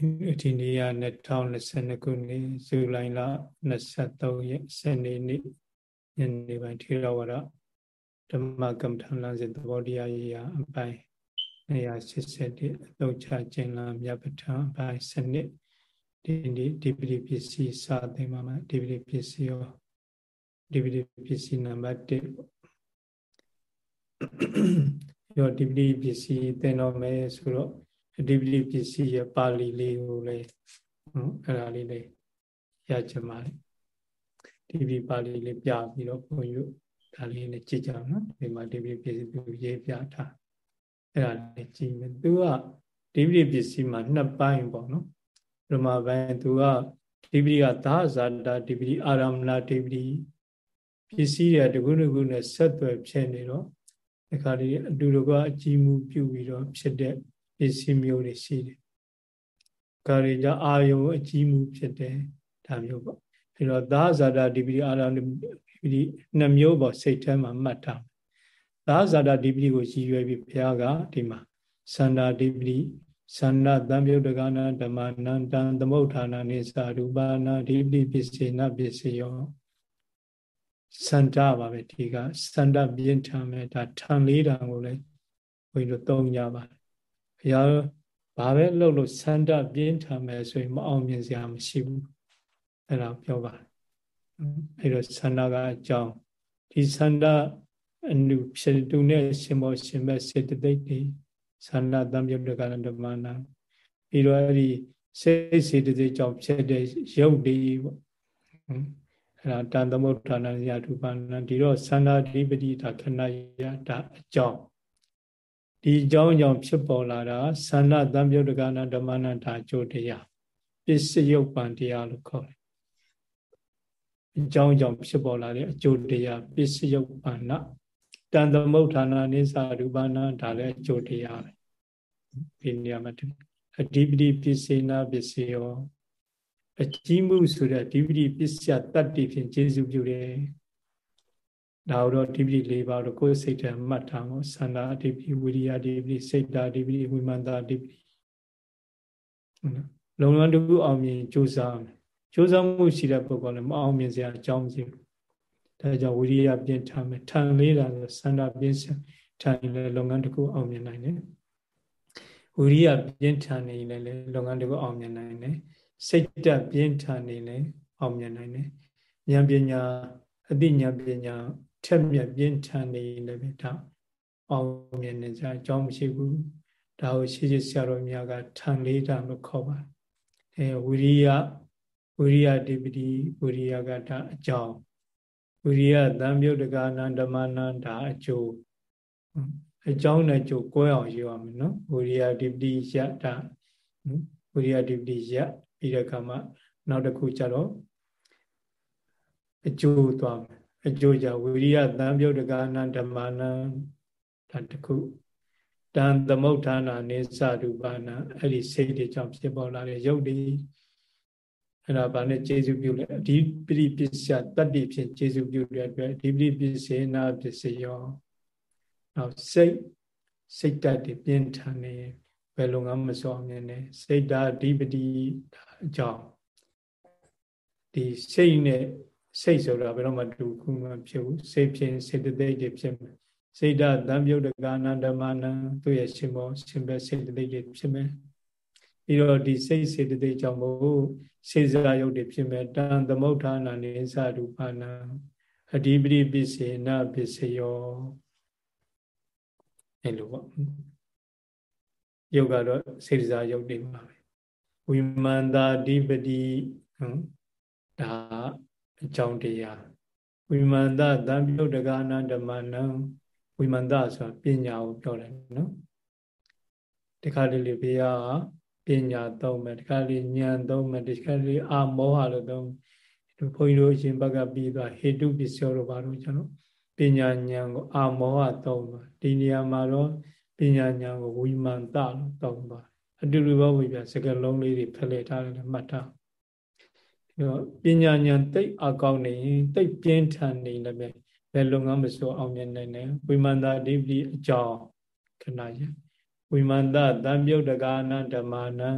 ဒီနေ့က2022ခုနှစ်ဇူလိုင်လ23ရက်စနေနေ့ညနေပိုင်းထေရဝါဒဓမ္မကမ္မထလမ်းစဉ်သဘောတရားရေးရာအပိုင်း181အသုံးချခြင်းလားမြတ်ပဋ္ဌာန်းအပိုင်းစနစ်ဒီနေ့ဒီပရိပစ္စည်းစသိမှာမှာဒီပရိပစ္စည်းရောဒီပရိပစ္စည်းနံပါတ်1ရောဒီပရိပစ္စည်းသင်တော်မယ်ဆိုတော့ အဓိပတိပစ္စည်းရဲ့ပါဠိလေးကိုလည်းနော်အဲ့ဒါလေးလည်းရချင်ပါတယ်ဒီပရိပါဠိလေးပြပြီးတော့ဘုန်းကြီးဒါလေးနဲ့ကြည့်ကြအောင်နော်ဒီမှာဒီပရိပစ္စည်းသူရေးပြထားအဲ့ဒါလေးကြည့်မယ်သူကဒီပရိပစ္စည်းမှာနှစ်ပိုင်းပေါ့နော်ပထမပိုင်းသူကဒီပရိကသာဇာတာဒီပရိအာရမဏဒီပရိပစ္စည်းတွေတခုတခုနဲ့ဆက်သွယ်ဖြစ်နေတော့ဒီခါလေးအတူတကွအကြည့်မှုပြုပြီးတော့ဖြစ်တဲ့ ပစ္စည်းမျိုးတွေရှိတယ်။ကာရီကြအာယုံအကြီးမှုဖြစ်တယ်ဒါမျိုးပေါ့။အဲတော့သာဇာတာဒီပတိအာရဒီပတိနှစ်မျိုးပေါ့စိတ်ထဲမှာမှတ်ထား။သာဇာတာဒီပတိကိုရည်ရွယ်ပြီးဘုရားကဒီမှာသန္တာဒီပတိသန္တာတံမြုတ်တကနာဓမ္မနန္တံသမုဋ္ဌာနာနိသရူပနာဒီပတိပစ္စေနပစ္စယောစန္ဒပါပဲဒီကစန္ဒပြင်းထန်မဲ့ဒါထံလေးတံကိုလည်းဘုန်းကြီးတို့သုံးကြပါတယ် ဘုရားဘာပဲလုပ်လို့ဆန္ဒပြင်းထန်မယ်ဆိုရင်မအောင်မြင်စရာမရှိဘူးအဲ့ဒါပြောပါတယ်အဲ့တော့ဆန္ဒကအကြောင်းဒီဆန္ဒအနုဖြစ်တူနဲ့ရှင်မောရှင်မဲ့စေတသိက်တွေဆန္ဒတံပြုတ်တကဓမ္မနာပြီးတော့အဲ့ဒီစိတ်စေတသိက်ကြောင့်ဖြစ်တဲ့ရုပ်တွေပေါ့အဲ့ဒါတန်သမုဋ္ဌာနယတုပါဏဒီတော့သန္တာဓိပတိတာခဏယတာအကြောင်း ဒီအကြောင်းကြောင့်ဖြစ်ပေါ်လာတာသန္နတံပြုတ်တကနာဓမ္မနာတာအကျိုးတရားပစ္စယုတ်ပံတရားလို့ခေါ်တယ်အကြောင်းကြောင့်ဖြစ်ပေါ်လာတဲ့အကျိုးတရားပစ္စယုတ်ပံနတန်သမုဋ္ဌာနာနိစ္စရူပနာဒါလည်းအကျိုးတရားပဲဒီနေရာမှာအဓိပတိပစ္စေနာပစ္စယောအကြီးမှုဆိုတဲ့အဓိပတိပစ္စယတတ္တိဖြင့်ကျေစုပြုတယ် ဒါတော့ဒီပိ၄ပါးတော့ကိုယ်စိတ်ထဲမှတ်ထားဖို့သန္တာအဓိပိဝိရိယအဓိပိစိတ်ဓာအဓိပိဝိမန္တာအဓိပိလုံလုံတခုအောင်မြင်ကြိုးစားမယ်ကြိုးစားမှုရှိတဲ့ပုဂ္ဂိုလ်လည်းမအောင်မြင်စရာအကြောင်းမရှိဘူးဒါကြောင့်ဝိရိယပြင်းထန်မယ်ထန်လေးတာဆိုသန္တာပြင်းထန်လည်းလုပ်ငန်းတစ်ခုအောင်မြင်နိုင်တယ်ဝိရိယပြင်းထန်နေလည်းလုပ်ငန်းတစ်ခုအောင်မြင်နိုင်တယ်စိတ်ဓာတ်ပြင်းထန်နေလည်းအောင်မြင်နိုင်တယ်ဉာဏ်ပညာအသိဉာဏ်ပညာ ထက်မြက်ပြင်းထန်နေလည်းပဲဒါအောင်မြင်နေကြအကြောင်းမရှိဘူးဒါကိုရှိရှိဆရာတော်များကထန်လေးတာလို့ခေါ်ပါတယ်အဲဝိရိယဝိရိယတိပတိဝိရိယကဒါအကြောင်းဝိရိယသံမြုတ်တကနန္ဓမနန္ဒါအကျိုးအကြောင်းနဲ့ကျိုးကွဲအောင်ယူရမယ်နော်ဝိရိယတိပတိယတာဝိရိယတိပတိယပြီးတဲ့အခါမှာနောက်တစ်ခုကျတော့အကျိုးသွားမယ် အကျိုးကြောင့်ဝိရိယသံပြုတ်တကာနဓမ္မနာဒါတခုတန်သမုဋ္ဌာနာနေသရူပနာအဲ့ဒီစိတ်တွေကြောင့်ဖြစ်ပေါ်လာတဲ့ရုပ်တွေအဲ့ဒါဘာနဲ့ကျေစုပြုလဲဒီပရိပစ္စယတတ္တိဖြင့်ကျေစုပြုတဲ့အတွက်ဒီပရိပစ္စေနာပစ္စယောနောက်စိတ်စိတ်တတ်တွေပြင်းထန်နေဘယ်လိုငါမစောမြင်နေစိတ်ဓာအဓိပတိအကြောင်းဒီစိတ်နဲ့ စိတ်ဆိုတာဘယ်တော့မှတူခုမှဖြစ်ဘူးစိတ်ဖြစ်စေတသိက်တွေဖြစ်မယ်စိတ်ဓာတ်တံပြုတ်တကာနန္ဒမနံသူ့ရဲ့ရှင်မောရှင်ပဲစေတသိက်တွေဖြစ်မယ်ပြီးတော့ဒီစိတ်စေတသိက်ကြောင့်မို့စေစားယုတ်တွေဖြစ်မယ်တံသမုဋ္ဌာနာနေသရူပနာအဓိပတိပစ္စေနပစ္စယောအဲ့လိုပေါ့ယုတ်ကတော့စေစားယုတ်တွေပါပဲဝိမန္တာဓိပတိဟုတ်ဒါ အကြောင်းတရားဝိမန္တသံပြုတ်တကာနဓမ္မနံဝိမန္တဆိုတာပညာကိုပြောတယ်နော်ဒီခါလေးလေးဘုရားပညာသုံးမယ်ဒီခါလေးဉာဏ်သုံးမယ်ဒီခါလေးအာမောဟလို့သုံးဒီဘုန်းကြီးတို့အရှင်ဘက်ကပြီးသွားဟေတုပစ္စယောတို့ဘာလို့ကျွန်တော်ပညာဉာဏ်ကိုအာမောဟသုံးပါဒီနေရာမှာတော့ပညာဉာဏ်ကိုဝိမန္တလို့သုံးပါအတူတူပဲဝိပြစကလုံးလေးတွေဖလှယ်ထားတယ်မှတ်ထား ပညာဉာဏ်တိတ်အကောင်းနေရင်တိတ်ပြင်းထန်နေလည်းပဲဘယ်လုံငန်းမစိုးအောင်မြင်နိုင်တယ်ဝိမန္တအဓိပတိအကြောင်းခဏရဝိမန္တတံပြုတ်တကာနဓမ္မနံ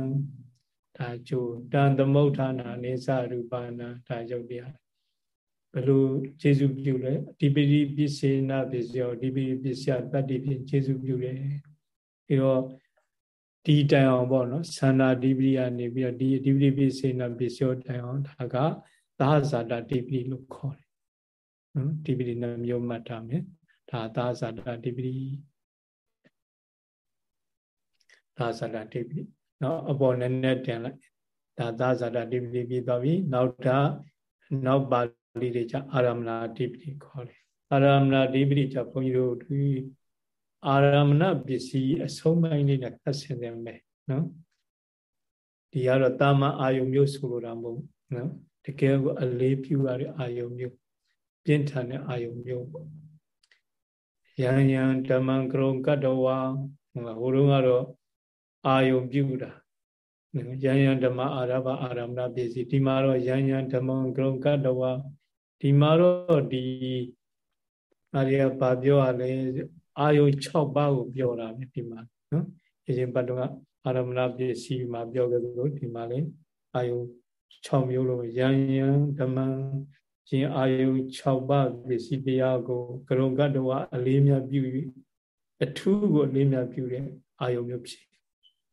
ဒါကျိုးတန်သမုဋ္ဌာနာနေသရူပနာဒါယုတ်တရားဘယ်လိုခြေစုပြုလဲဒီပိရိပစ္စေနာပစ္စယောဒီပိရိပစ္စယတတ္တိဖြင့်ခြေစုပြုတယ်ပြီးတော့ ဒီတိုင်အောင်ပေါ့နော်သန္တာဒီပိရိယနေပြီးတော့ဒီဒီပိရိပစ္စေနာပစ္စယောတိုင်အောင်ဒါကသာဇာတာဒီပိရိလို့ခေါ်တယ်နော်ဒီပိရိနှမျိုးမှတ်ထားမယ်ဒါသာဇာတာဒီပိရိသာဇာတာဒီပိရိနော်အပေါ်နည်းနည်းတင်လိုက်ဒါသာဇာတာဒီပိရိပြီးသွားပြီနောက်တာနောက်ပါဠိတွေကြအာရမဏအဓိပတိခေါ်တယ်အာရမဏအဓိပတိကြဘုန်းကြီးတို့ဒီ အာရမဏပစ္စည်းအဆုံးပိုင်းလေးနဲ့သက်ဆင်တယ်မယ်နော်ဒီကတော့တာမအာယုံမျိုးဆိုလိုတာမဟုတ်နော်တကယ်ကိုအလေးပြုရတဲ့အာယုံမျိုးပြင်းထန်တဲ့အာယုံမျိုးပေါ့ယံယံဓမ္မံကရုံကတ္တဝါဟိုတုန်းကတော့အာယုံပြုတာယံယံဓမ္မအာရဘအာရမဏပစ္စည်းဒီမှာတော့ယံယံဓမ္မံကရုံကတ္တဝါဒီမှာတော့ဒီအားရဘာပြောရလဲ အာယု6ပါးကိုပြောတာပဲဒီမှာနော်အရင်ပတ်တော့အာရမဏပစ္စည်းမှာပြောခဲ့သလိုဒီမှာလည်းအာယု6မျိုးလို့ယံယံဓမ္မရှင်အာယု6ပါးပစ္စည်းတရားကိုကရုံကတ္တဝအလေးမြတ်ပြု၍အထူးကိုအလေးမြတ်ပြုတဲ့အာယုမျိုးဖြစ်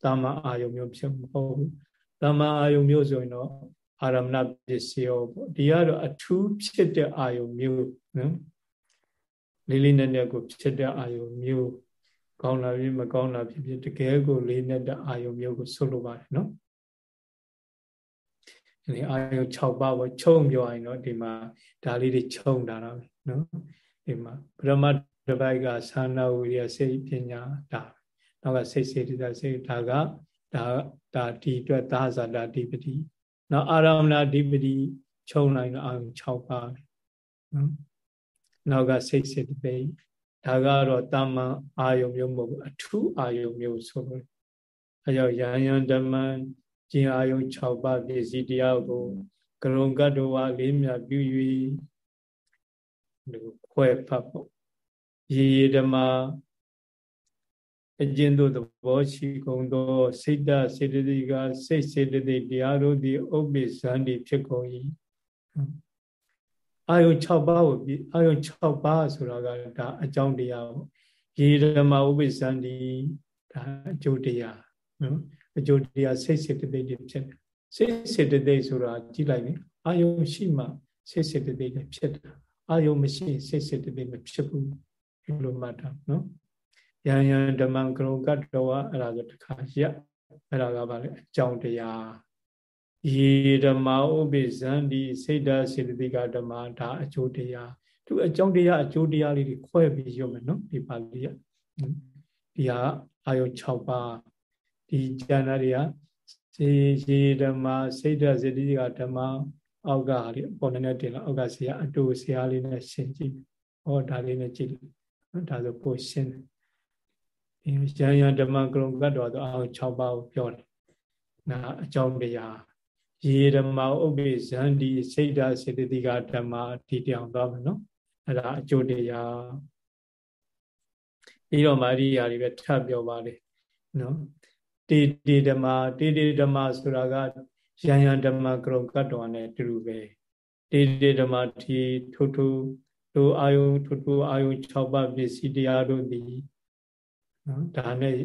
တာမအာယုမျိုးဖြစ်မဟုတ်ဘူးတာမအာယုမျိုးဆိုရင်တော့အာရမဏပစ္စည်းရောပေါ့ဒီကတော့အထူးဖြစ်တဲ့အာယုမျိုးနော် လေးလေးနက်နက်ကိုဖြစ်တဲ့အာယုမျိုးကောင်းလာပြီမကောင်းလာဖြစ်ဖြစ်တကယ်ကိုလေးနက်တဲ့အာယုမျိုးကိုဆုတ်လို့ပါတယ်နော်ဒီအာယု6ပါးကိုခြုံပြောရင်တော့ဒီမှာဒါလေးတွေခြုံတာတော့နော်ဒီမှာပရမတ်တပိုက်ကသာနာဝိရိယစိတ်ပညာဒါနောက်ကစိတ်စေတသိက်စိတ်ဒါကဒါဒါဒီအတွက်သာဇာတာဓိပတိနောက်အာရမဏဓိပတိခြုံလိုက်တော့အာယု6ပါးနော် နောက်ကစိတ်စေတသိက်ဒါကတော့တာမန်အာယုမျိုးမဟုတ်ဘူးအထူးအာယုမျိုးဆိုလို့အဲကြောင့်ယံယံဓမ္မကျင်အာယု6ပါးပစ္စည်းတရားကိုကရုံကတ္တဝါလေးမြပြု၍ဒီခွဲဖတ်ဖို့ရေဓမ္မအကျဉ်သို့သဘောရှိကုန်သောစိတ်တစေတသိက်ကစိတ်စေတသိက်တရားတို့သည်ဥပ္ပိဇန္တိဖြစ်ကုန်၏ အာယု6ပါးကိုအာယု6ပါးဆိုတာကဒါအကြောင်းတရားပေါ့ရေဓမ္မဥပ္ပိဇန္တိဒါအကျိုးတရားနော်အကျိုးတရားစိတ်စေတသိက်တွေဖြစ်တယ်စိတ်စေတသိက်ဆိုတာကြည့်လိုက်ရင်အာယုရှိမှစိတ်စေတသိက်တွေဖြစ်တာအာယုမရှိစိတ်စေတသိက်မဖြစ်ဘူးဒီလိုမှတ်တာနော်ယံယံဓမ္မံကရုကတ္တဝအဲ့ဒါဆိုတခါရအဲ့ဒါကဘာလဲအကြောင်းတရား ယေဓမ္မဥပိဇံဒီစိတ်ဓာစေတသိကဓမ္မဒါအကျိုးတရားသူအကြောင်းတရားအကျိုးတရားလေးတွေခွဲပြီးရုံမယ်နော်ဒီပါဠိကဒီဟာအာယု6ပါးဒီဉာဏ်တွေကစေယေဓမ္မစိတ်ဓာစေတသိကဓမ္မအောက်ကဟာလေးပေါ်နေနေတင်လာအောက်ကဆရာအတူဆရာလေးနဲ့ရှင်းကြည့်ဟောဒါလေးနဲ့ကြည့်နော်ဒါဆိုပိုရှင်းတယ်ဒီရန်ရန်ဓမ္မကရုံကတ်တော်ဆိုအောင်6ပါးကိုပြောတယ်နာအကြောင်းတရား ရေဓမ္မဥပ္ပိဇန္တိစိတ်ဓာစေတသိကဓမ္မဒီတောင်သွားမယ်နော်အဲ့ဒါအကျိုးတရားပြီးတော့မာရိယာတွေပဲထပ်ပြောပါလေနော်တေတေဓမ္မတေတေဓမ္မဆိုတာကရန်ရန်ဓမ္မကရုံကတ်တော်နဲ့တူတူပဲတေတေဓမ္မဒီထုထုတို့အာယုထုထုအာယု6ပါးပစ္စည်းတရားတို့သည်နော်ဒါနဲ့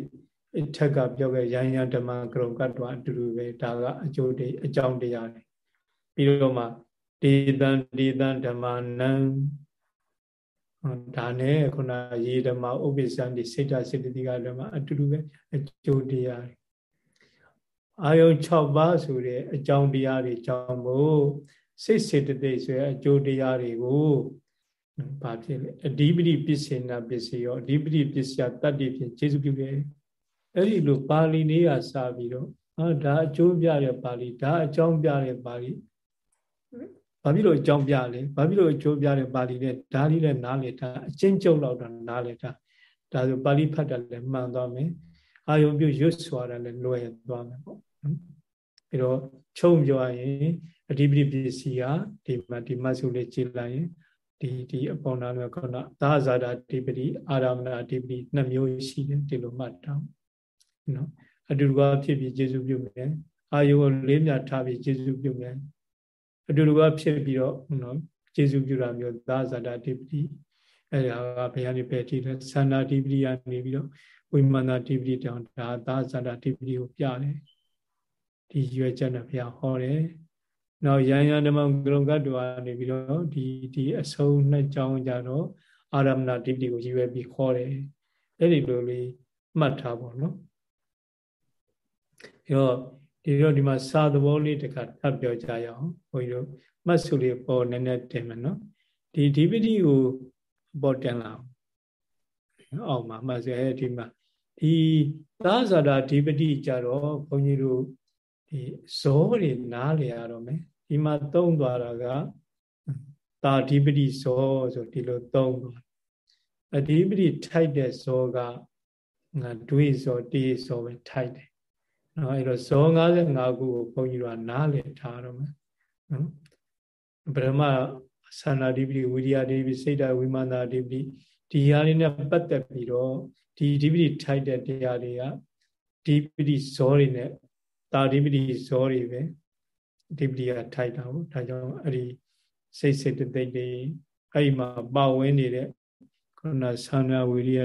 အထက်ကပြောခဲ့ရန်ရန်ဓမ္မကရုံကတ္တဝအတူတူပဲဒါကအကျိုးတွေအကြောင်းတရားတွေပြီးတော့မှဒေသံဒေသံဓမ္မနံဒါနဲ့ခုနရေဓမ္မဥပ္ပစ္စံဒီစိတ်ဓာစေတသိကဓမ္မအတူတူပဲအကျိုးတရားတွေအာယုံ6ပါးဆိုတဲ့အကြောင်းတရားတွေကြောင့်မို့စိတ်စေတသိက်ဆိုတဲ့အကျိုးတရားတွေကိုဘာဖြစ်လဲအဓိပတိပစ္စေနာပစ္စယောအဓိပတိပစ္စယတတ္တိဖြင့်ခြေစုပြုတယ် အဲ့ဒီလိုပါဠိလေးကစပြီးတော့ဟာဒါအကျိုးပြတဲ့ပါဠိဒါအကြောင်းပြတဲ့ပါဠိဘာဖြစ်လို့အကြောင်းပြလဲဘာဖြစ်လို့အကျိုးပြတဲ့ပါဠိလဲဒါလေးလည်းနားလေတာအချင်းကျုပ်လောက်တော့နားလေတာဒါဆိုပါဠိဖတ်တယ်လည်းမှန်သွားမယ်အာယုံပြုရွတ်စွာတယ်လည်းလွယ်သွားမယ်ပေါ့ပြီးတော့ချုံပြောရရင်အဓိပတိပစ္စည်းကဒီမှာဒီမဆုလေးကြည့်လိုက်ရင်ဒီဒီအပေါ်နာကခုနသာဇာတာအဓိပတိအာရမဏအဓိပတိနှစ်မျိုးရှိတယ်ဒီလိုမှတ်ထား နော်အတူတူဖြစ်ပြီးကျေစုပြုမယ်အာယုကိုလေးမြထားပြီးကျေစုပြုမယ်အတူတူကဖြစ်ပြီးတော့နော်ကျေစုပြုတာမျိုးသာဇာတာတိပတိအဲဒါကဘယ်ကနေပဲကြည့်လဲသန္တာတိပတိကနေပြီးတော့ဝိမာနတိပတိတောင်ဒါသာဇာတာတိပတိကိုပြတယ်ဒီရွယ်ချက်နဲ့ဘုရားဟောတယ်နောက်ယန္ယဓမ္မဂရုံကတ္တဝါနေပြီးတော့ဒီဒီအဆုံးနှစ်ကြောင်းကြတော့အာရမဏတိပတိကိုရည်ရွယ်ပြီးခေါ်တယ်အဲ့ဒီလိုလေးမှတ်ထားပါတော့ အဲတော့ဒီတော့ဒီမှာစာသဘောလေးတစ်ခါထပ်ပြောကြရအောင်ဘုန်းကြီးတို့မှတ်စုလေးပေါ်နည်းနည်းတင်မယ်နော်ဒီဒီပတိကိုပေါ်တင်လာအောင်အောက်မှာမှတ်စဲဒီမှာဒီသာဇာတာဒီပတိကြတော့ဘုန်းကြီးတို့ဒီဇောတွေနားလေရတော့မယ်ဒီမှာသုံးသွားတာကတာဓိပတိဇောဆိုဒီလိုသုံးသွားအဓိပတိထိုက်တဲ့ဇောကငါဒွေဇောတေဇောပဲထိုက်တယ် နော်အဲ့တော့ဇော55ခုကိုဘုန်းကြီးတို့ကနားလည်ထားတော့မယ်နော်ဗြဟ္မသန္တာဓိပတိဝိရိယဓိပတိစိတ်ဓာဝိမာနာဓိပတိဒီဟာလေးနဲ့ပတ်သက်ပြီးတော့ဒီဓိပတိထိုက်တဲ့တရားတွေကဓိပတိဇောတွေနဲ့တာဓိပတိဇောတွေပဲဓိပတိကထိုက်တာဟုတ်ဒါကြောင့်အဲ့ဒီစိတ်စိတ်တိတ်တွေအဲ့ဒီမှာပါဝင်နေတဲ့ခုနသန္တာဝိရိယ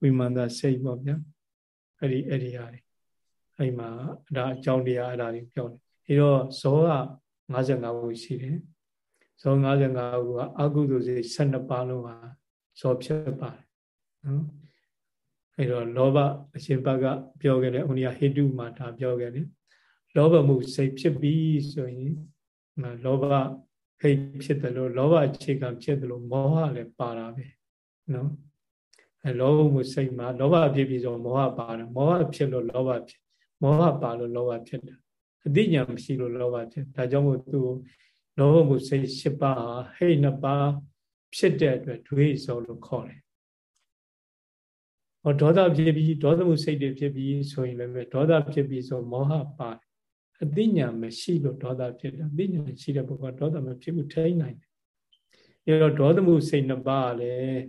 ဝိမာနာစိတ်ပေါ့ဗျာအဲ့ဒီအဲ့ဒီဟာတွေ အဲ့မှာဒါအကြောင်းတရားအဲ့ဒါတွေပြောတယ်အဲတော့ဇောက55ခုရှိတယ်ဇော55ခုကအကုသိုလ်စိတ်12ပါးလုံးဟာဇောဖြစ်ပါတယ်နော်အဲတော့လောဘအရှင်ဘကပြောခဲ့တယ်ဥနိယဟေတုမှာဒါပြောခဲ့တယ်လောဘမှုစိတ်ဖြစ်ပြီးဆိုရင်လောဘဟိတ်ဖြစ်တယ်လို့လောဘအခြေခံဖြစ်တယ်လို့မောဟလည်းပါတာပဲနော်အဲလောဘမှုစိတ်မှာလောဘဖြစ်ပြီးဆိုမောဟပါတယ်မောဟဖြစ်လို့လောဘဖြစ် မောဟပါလို့လောဘဖြစ်တာအသိဉာဏ်မရှိလို့လောဘဖြစ်ဒါကြောင့်မို့သူလောဘမှုစိတ်၈ပါးဟိတ်နှစ်ပါးဖြစ်တဲ့အတွက်ဒွေစောလို့ခေါ်တယ်ဟောဒေါသဖြစ်ပြီးဒေါသမှုစိတ်တွေဖြစ်ပြီးဆိုရင်လည်းဒေါသဖြစ်ပြီးဆိုမောဟပါတယ်အသိဉာဏ်မရှိလို့ဒေါသဖြစ်တယ်အသိဉာဏ်ရှိတဲ့ပုဂ္ဂိုလ်ဒေါသမဖြစ်ဘူးထိန်းနိုင်တယ်အဲတော့ဒေါသမှုစိတ်နှစ်ပါးလည်း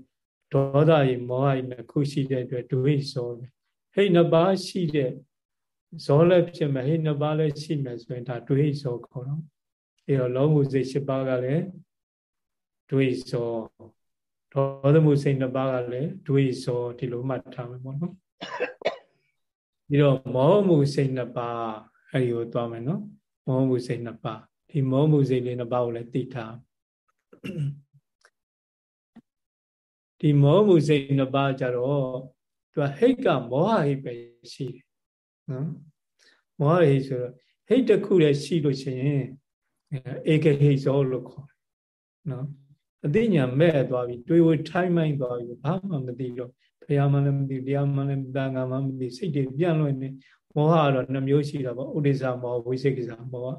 ဒေါသရေမောဟရေနှစ်ခုရှိတဲ့အတွက်ဒွေစောပဲဟိတ်နှစ်ပါးရှိတဲ့ ဇောလည်းဖြစ်မယ်ဟိနှစ်ပါးလည်းရှိမယ်ဆိုရင်ဒါဒွေဇောခေါ်တော့အဲတော့လောမှုစိတ်၈ပါးကလည်းဒွေဇောဒေါသမှုစိတ်နှစ်ပါးကလည်းဒွေဇောဒီလိုမှတ်ထားမယ်ပေါ့နော်ပြီးတော့မောမှုစိတ်နှစ်ပါးအဲဒီကိုသွားမယ်နော်မောမှုစိတ်နှစ်ပါးဒီမောမှုစိတ်လေးနှစ်ပါးကိုလည်းသိထားဒီမောမှုစိတ်နှစ်ပါးကြတော့သူကဟိတ်ကမောဟဟိတ်ပဲရှိတယ် နော်မောဟဟိတ်ဆိုတော့ဟိတ်တစ်ခုလည်းရှိလို့ရှိရင်ဧကဟိတ်ဇောလို့ခေါ်တယ်နော်အသိဉာဏ်မဲ့သွားပြီတွေးဝထိုင်းမိုင်းသွားပြီဘာမှမသိတော့ဘုရားမှလည်းမသိတရားမှလည်းတန်ခါမှမသိစိတ်တွေပြန့်လွင့်နေမောဟကတော့နှမျိုးရှိတာပေါ့ဥဒိစ္စမောဟဝိသိကိစ္စမောဟ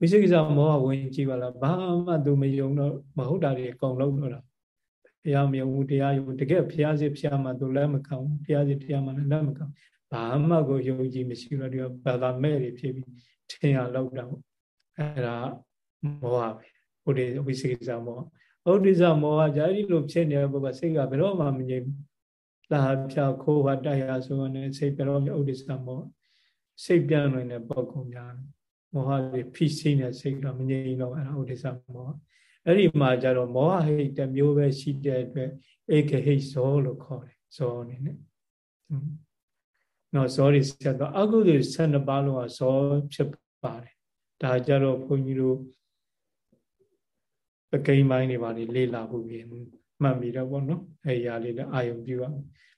ဝိသိကိစ္စမောဟဝင်ကြည့်ပါလားဘာမှသူမယုံတော့မဟုတ်တာတွေအကုန်လုံးတော့တာဘုရားမယုံဘူးတရားယုံတကယ်ဘုရားစစ်ဘုရားမှသူလက်မခံဘူးဘုရားစစ်တရားမှလည်းလက်မခံ ဘာမှကိုယုံကြည်မရှိတော့ဒီဘာသာမဲ့တွေဖြစ်ပြီးထင်ရလောက်တာပေါ့အဲ့ဒါမောဟပဲဥဒိဝိသိကိစ္စမောဟဥဒိစ္စမောဟကြာဒီလိုဖြစ်နေတဲ့ပုဂ္ဂိုလ်စိတ်ကဘယ်တော့မှမငြိမ်ဘူးလာဖြာခိုးဟာတိုက်ရဆိုရင်စိတ်ဘယ်တော့မှဥဒိစ္စမောဟစိတ်ပြန့်လွင်တဲ့ပုဂ္ဂိုလ်များမောဟတွေဖိစိမ့်တဲ့စိတ်ကမငြိမ်တော့အဲ့ဒါဥဒိစ္စမောဟအဲ့ဒီမှာကျတော့မောဟဟိတ်တစ်မျိုးပဲရှိတဲ့အတွက်ဧကဟိတ်ဇောလို့ခေါ်တယ်ဇောအနေနဲ့ နော်ဇောတွေဆက်တော့အကုသိုလ်12ပါးလုံးကဇောဖြစ်ပါတယ်ဒါကြတော့ဘုန်းကြီးတို့ပကိန်းပိုင်းတွေပါလေလေ့လာဖို့ပြင်မှတ်ပြီးတော့ဗောနော်အဲ့ဒီအရာလေးလည်းအာယုံပြုပါ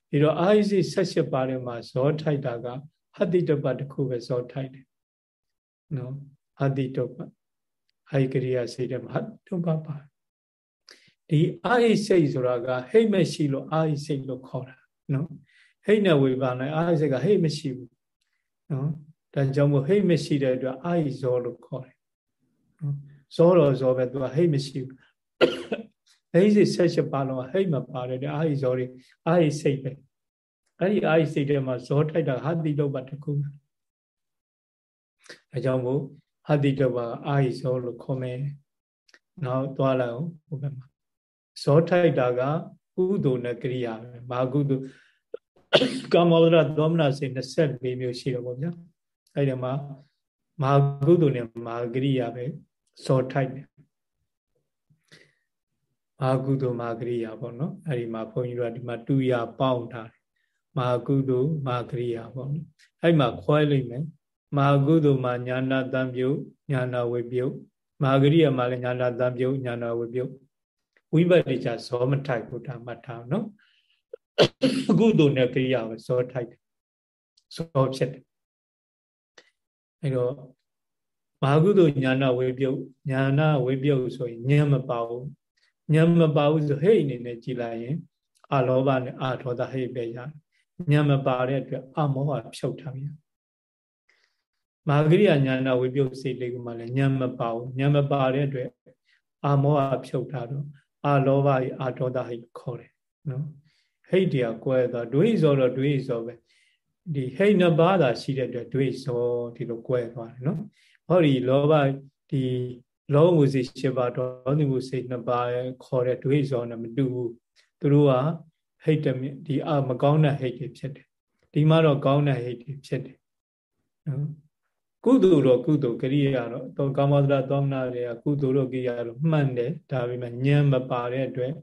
ပြီးတော့အာယစိ78ပါးထဲမှာဇောထိုက်တာကဟတ္တိတပတစ်ခုပဲဇောထိုက်တယ်နော်ဟတ္တိတပအာယကရိယာစိတ်ထဲမှာဟတ္တုပပါဒီအာယစိတ်ဆိုတာကဟိတ်မရှိလို့အာယစိတ်လို့ခေါ်တာနော် ဟိတ်နဲ့ဝေဘာနဲ့အာယစိတ်ကဟိတ်မရှိဘူးနော်ဒါကြောင့်မို့ဟိတ်မရှိတဲ့အတွက်အာယဇောလို့ခေါ်တယ်ဇောတော်ဇောပဲသူကဟိတ်မရှိဘူးဟိတ်စိတ်ဆက်ရှပါလုံးဟိတ်မပါတယ်တဲ့အာယဇောတွေအာယစိတ်ပဲအဲ့ဒီအာယစိတ်ထဲမှာဇောထိုက်တာဟာတိတုပ္ပတခုအဲကြောင့်မို့ဟာတိတုပ္ပအာယဇောလို့ခေါ်မယ်နောက်သွားလိုက်အောင်ဟိုဘက်မှာဇောထိုက်တာကကုသိုလ်နဲ့ကရိယာပဲမာကုသိုလ် ကာမောဒရသောမနစိတ်24မျိုးရှိတော့ဗောဗျာအဲ့ဒီမှာမာကုသိုလ်နဲ့မာဂရိယာပဲစောထိုက်တယ်မာကုသိုလ်မာဂရိယာပေါ့နော်အဲ့ဒီမှာဘုန်းကြီးတို့ကဒီမှာတူရပေါင်းထားတယ်မာကုသိုလ်မာဂရိယာပေါ့နော်အဲ့မှာခွဲလိုက်မယ်မာကုသိုလ်မှာညာနာတံပြုတ်ညာနာဝေပြုတ်မာဂရိယာမှာလည်းညာနာတံပြုတ်ညာနာဝေပြုတ်ဝိပဿနာဇောမထိုက်ဘူးဒါမှတ်ထားနော် ကုသိုလ်နဲ့ကိရိယာပဲဇောထိုက်တယ်ဇောဖြစ်တယ်အဲတော့ဘာကုသိုလ်ညာနာဝေပြုတ်ညာနာဝေပြုတ်ဆိုရင်ဉာဏ်မပါဘူးဉာဏ်မပါဘူးဆိုဟဲ့အနေနဲ့ကြည်လိုက်ရင်အလောဘနဲ့အာထောသဟဲ့ပဲရတယ်ဉာဏ်မပါတဲ့အတွက်အမောဟဖြုတ်ထားပြန်မာဂရိယညာနာဝေပြုတ်စိတ်လေးကမှလည်းဉာဏ်မပါဘူးဉာဏ်မပါတဲ့အတွက်အာမောဟဖြုတ်ထားတော့အာလောဘကြီးအာထောသဟိခေါ်တယ်နော် ဟိတ်တရားကွဲသွားဒွိဇောတော့ဒွိဇောပဲဒီဟိတ်နှစ်ပါးသာရှိတဲ့အတွက်ဒွိဇောဒီလိုကွဲသွားတယ်နော်ဟောဒီလောဘဒီလောမှုစိတ်၈ပါးဒေါသမှုစိတ်နှစ်ပါးခေါ်တဲ့ဒွိဇောနဲ့မတူဘူးသူတို့ကဟိတ်တဒီအမကောင်းတဲ့ဟိတ်တွေဖြစ်တယ်ဒီမှာတော့ကောင်းတဲ့ဟိတ်တွေဖြစ်တယ်နော်ကုသိုလ်တော့ကုသိုလ်ကရိယာတော့တောကာမသရသောမနာတွေကကုသိုလ်တော့ကိရိယာတော့မှန်တယ်ဒါပေမဲ့ဉာဏ်မပါတဲ့အတွက်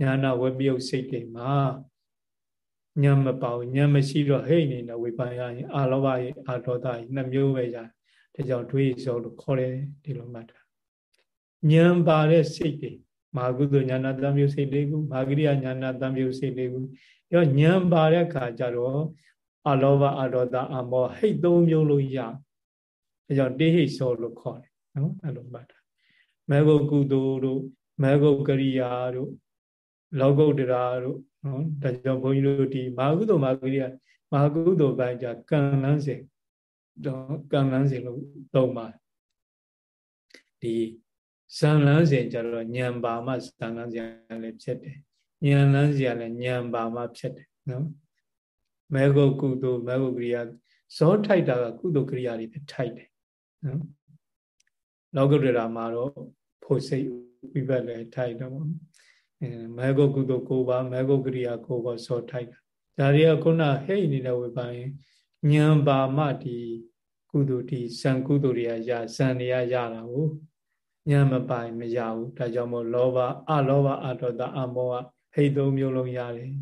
ညာနာဝေပြုတ်စိတ်တွေမှာ ဉာဏ်မပါဘူးဉာဏ်မရှိတော့ဟိတ်နေတဲ့ဝေပန်ရရင်အာလောဘရဲ့အာဒေါသရဲ့နှစ်မျိုးပဲရတယ်ဒါကြောင့်တွေးစောလို့ခေါ်တယ်ဒီလိုမှတ်တာဉာဏ်ပါတဲ့စိတ်တွေမာကုသိုလ်ညာနာတံမျိုးစိတ်လေးခုမာဂရိယညာနာတံမျိုးစိတ်လေးခုရောဉာဏ်ပါတဲ့ခါကျတော့အလောဘအဒေါသအမောဟိတ်သုံးမျိုးလို့ရဒါကြောင့်တေဟိစောလို့ခေါ်တယ်နော်အဲ့လိုမှတ်တာမေဂုတ်ကုသိုလ်တို့မေဂုတ်ကရိယာတို့လောကုတ္တရာတို့ နော်ဒါကြောင့်ဘုန်းကြီးတို့ဒီမာကုသိုလ်မာဂရိယမာကုသိုလ်ပိုင်းじゃကံလန်းစဉ်တော့ကံလန်းစဉ်လို့သုံးပါဒီဇံလန်းစဉ်ကြတော့ညံပါမှဇံလန်းစဉ်လည်းဖြစ်တယ်ညံလန်းစဉ်လည်းညံပါမှဖြစ်တယ်နော်မေဂုတ်ကုသိုလ်မေဂုတ်ကရိယာဇောထိုက်တာကကုသိုလ်ကရိယာတွေပဲထိုက်တယ်နော်လောကုတ္တရာမှာတော့ဖို့စိတ်ဝိဘတ်လည်းထိုက်တော့ မေဂုတ်ကုသိုလ်၉ပါးမေဂုတ်ကရိယာ၉ပါးဇောထိုက်တာဒါတွေကခုနဟဲ့နေတဲ့ဝိပါရင်ဉာဏ်ပါမှဒီကုသိုလ်ဒီဇံကုသိုလ်တွေကရဇံတွေကရတာကိုဉာဏ်မပိုင်မရဘူးဒါကြောင့်မို့လောဘအလောဘအတောတအမောဟဟိတ်သုံးမျိုးလုံးရတယ်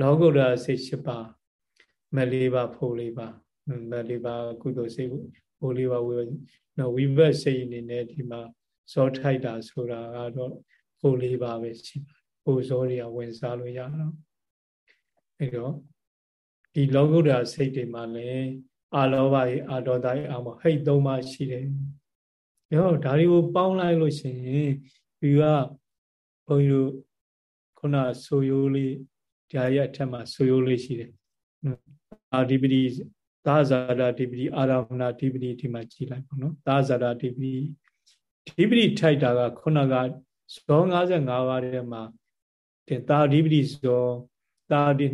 လောကုတ္တရာစိတ်၈ပါးမလေးပါဖို့လေးပါမလေးပါကုသိုလ်စိတ်ဖို့လေးပါဝိနော်ဝိဘတ်စိတ်အနေနဲ့ဒီမှာဇောထိုက်တာဆိုတာကတော့ ဖို့လေးပါပဲရှိပါဖို့ဇောတွေကဝင်စားလို့ရတော့အဲတော့ဒီလောကုတ္တရာစိတ်တွေမှာလည်းအာလောဘရဲ့အာဒေါသရဲ့အာမဟိတ်သုံးပါရှိတယ်ရောဒါတွေကိုပေါင်းလိုက်လို့ရှိရင်ဒီကဘုန်းကြီးတို့ခုနဆိုရိုးလေးဓာရအထက်မှာဆိုရိုးလေးရှိတယ်အာဓိပတိသာဇာတာဓိပတိအာရမဏဓိပတိဒီမှာကြည်လိုက်ပါနော်သာဇာတာဓိပတိဓိပတိထိုက်တာကခုနက ဇော55ပါးထဲမှာတင်သာဓိပတိဇောသာဒီ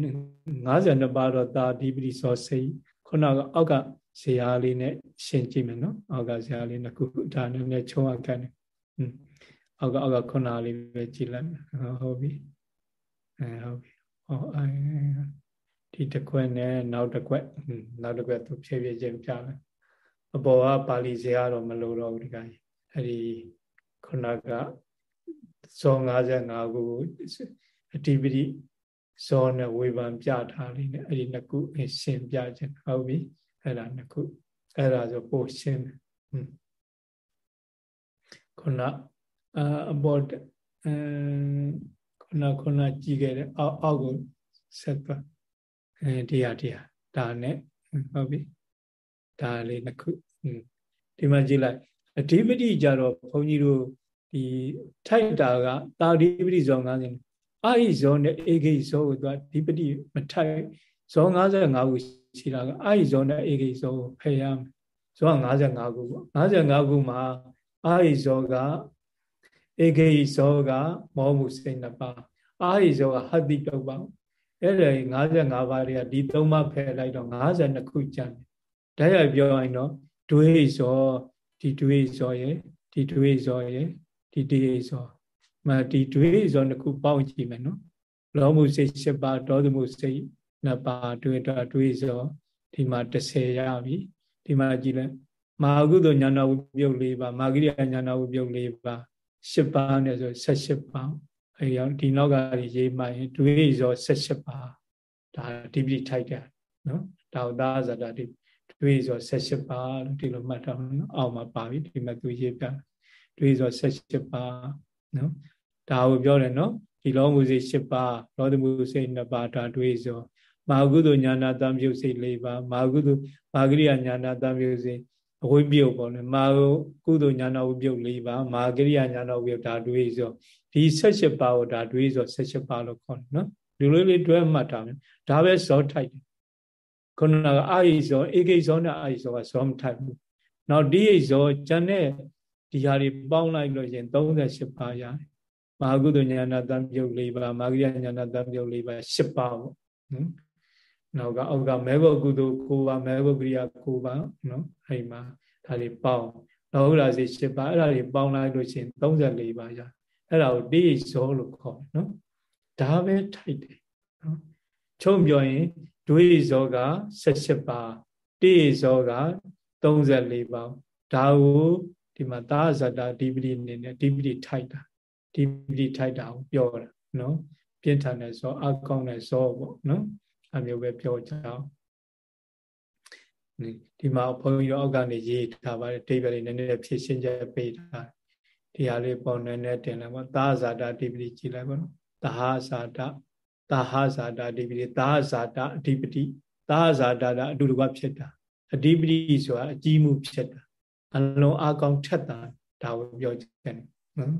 52ပါးတော့သာဓိပတိဇောစိတ်ခုနကအောက်ကဇေယျလေးနဲ့ရှင်းကြည့်မယ်နော်အောက်ကဇေယျလေးနှစ်ခုဒါနည်းနည်းချုံအပ်ကန်တယ်အောက်ကအောက်ကခုနလေးပဲကြည့်လိုက်ဟုတ်ပြီအဲဟုတ်ပြီဟောအဲဒီတစ်ခွက်နဲ့နောက်တစ်ခွက်နောက်တစ်ခွက်သူဖြည်းဖြည်းချင်းပြမယ်အပေါ်ကပါဠိဇေယျတော့မလိုတော့ဘူးဒီကကြီးအဲ့ဒီခုနက ဇော55ခုအတိပတိဇောနဲ့ဝေဖန်ပြထားလေးနဲ့အဲ့ဒီနှစ်ခုရှင်းပြခြင်းဟုတ်ပြီအဲ့ဒါနှစ်ခုအဲ့ဒါဆိုပို့ရှင်းတယ်ခုနအပေါ်အဲခုနခုနကြည့်ခဲ့တဲ့အောက်အောက်ကိုဆက်သွားအဲတရားတရားဒါနဲ့ဟုတ်ပြီဒါလေးနှစ်ခုဒီမှာကြည့်လိုက်အဓိပတိကြတော့ဘုန်းကြီးတို့ ဒီထိုက်တာကတာဓိပတိဇော90အာဟိဇောနဲ့ဧဂိဇောကိုသူကဓိပတိမထိုက်ဇော55ခုရှိတာကအာဟိဇောနဲ့ဧဂိဇောကိုဖယ်ရမယ်ဇော55ခုပေါ့55ခုမှာအာဟိဇောကဧဂိဇောကမောမှုစိတ်နှစ်ပါးအာဟိဇောကဟတ္တိတုတ်ပါအဲ့ဒါ55ပါးတွေကဒီ၃ပါးဖယ်လိုက်တော့52ခုကျန်တယ်ဒါရပြောရင်တော့ဒွေဇောဒီဒွေဇောရဲ့ဒီဒွေဇောရဲ့ ဒီတေဇောမဒီဒွေဇောနှစ်ခုပေါင်းကြည့်မယ်နော်လောမှုစိတ်၈ပါးဒေါသမှုစိတ်နှစ်ပါးတွေ့တာဒွေဇောဒီမှာ30ရပြီဒီမှာကြည့်လိုက်မာကုသိုလ်ညာနာဝိပြုတ်၄ပါးမာဂိရိယညာနာဝိပြုတ်၄ပါး၈ပါးနဲ့ဆို78ပါးအဲဒီအောင်ဒီနောက်ကရေးမှရင်တွေးရော78ပါးဒါဒီပိထိုက်တယ်နော်ဒါဥဒါဇာတာဒီတွေးရော78ပါးလို့ဒီလိုမှတ်ထားနော်အောက်မှာပါပြီဒီမှာသူရေးပြတွေး ရော78ပါးနော်ဒါကိုပြောတယ်နော်ဒီလောမှုစိတ်၈ပါးလောသမှုစိတ်2ပါးဒါတွေးရောမာကုသိုလ်ညာနာတံပြုတ်စိတ်၄ပါးမာကုသိုလ်မာဂရိယညာနာတံပြုတ်စိတ်အဝိပြုတ်ပေါ့လေမာကုသိုလ်ညာနာဝိပြုတ်၄ပါးမာဂရိယညာနာဝိပြုတ်ဒါတွေးဆိုဒီ78ပါးကိုဒါတွေးဆို78ပါးလို့ခေါ်တယ်နော်လူလေးလေးတွဲမှတ်တာမျိုးဒါပဲဇောထိုက်တယ်ခုနကအာဟိဇောဧကိဇောနဲ့အာဟိဇောကဇောမထိုက်ဘူးနောက်ဒီဟိဇောကျန်တဲ့ ဒီဟာတွေပေါင်းလိုက်လို့ရှင်38ပါးရတယ်မဟာကုသိုလ်ဉာဏတံပြုတ်၄ပါးမာဂရိယဉာဏတံပြုတ်၄ပါး10ပါးပေါ့နော်နောက်ကအောက်ကမဲဘုကုသိုလ်9ပါးမဲဘုကရိယာ9ပါးနော်အဲ့မှာဒါတွေပေါင်းလောဟုရာစီ10ပါးအဲ့ဒါတွေပေါင်းလိုက်လို့ရှင်34ပါးရအဲ့ဒါကိုတိဇောလို့ခေါ်တယ်နော်ဒါပဲထိုက်တယ်နော်ချုံပြောရင်ဒွေဇောက78ပါးတိဇောက34ပါးဒါကို ဒီမှာသာဇတာဒီပတိအနေနဲ့ဒီပတိထိုက်တာဒီပတိထိုက်တာကိုပြောတာနော်ပြင်းထန်တဲ့ဇောအကောင်းတဲ့ဇောပေါ့နော်အမျိုးပဲပြောကြအောင်ဒီမှာဘုန်းကြီးတို့အောက်ကနေရေးထားပါတယ်တိပ္ပယ်လေးနည်းနည်းဖြည့်ရှင်းချက်ပေးထားဒီဟာလေးပေါ်နည်းနည်းတင်လိုက်ပါသာဇာတာတိပ္ပတိကြည့်လိုက်ပါနော်သဟာဇာတာသဟာဇာတာအဓိပတိသာဇာတာအဓိပတိသာဇာတာအတူတကွဖြစ်တာအဓိပတိဆိုတာအကြီးမှုဖြစ်တာ အလုံးအကောင်ထက်တာဒါကိုပြောချင်တယ်နော်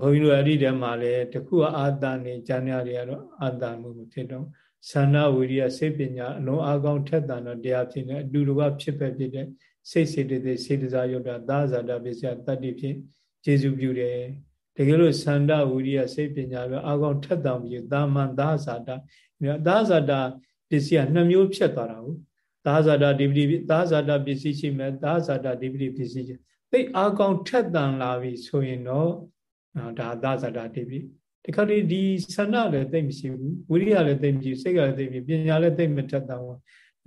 ဘုန်းကြီးတို့အဲ့ဒီထဲမှာလည်းတခုအာတာနေဉာဏ်ရတွေကတော့အာတာမှုဖြစ်တော့သန္နာဝိရိယစိတ်ပညာအလုံးအကောင်ထက်တာတော့တရားဖြစ်နေအတူတကွဖြစ်ပဲဖြစ်တဲ့စိတ်စေတသိက်စေတစားယုတ်တာသာဇာတာပစ္စယတတ္တိဖြင့်ကျေစုပြုတယ်တကယ်လို့သန္တာဝိရိယစိတ်ပညာပဲအကောင်ထက်တောင်ပြီးသာမန်သာဇာတာသာဇာတာပစ္စည်းကနှစ်မျိုးဖြစ်သွားတာဟုတ် သာဇာတာဒီပတိသာဇာတာပစ္စည်းရှိမယ်သာဇာတာဒီပတိပစ္စည်းသိအကောင်ထက်တန်လာပြီဆိုရင်တော့ဒါသာဇာတာဒီပတိဒီခါဒီဒီဆန္ဒလည်းသိမရှိဘူးဝိရိယလည်းသိမရှိစိတ်ကလည်းသိမရှိပညာလည်းသိမထက်တန်ဘူး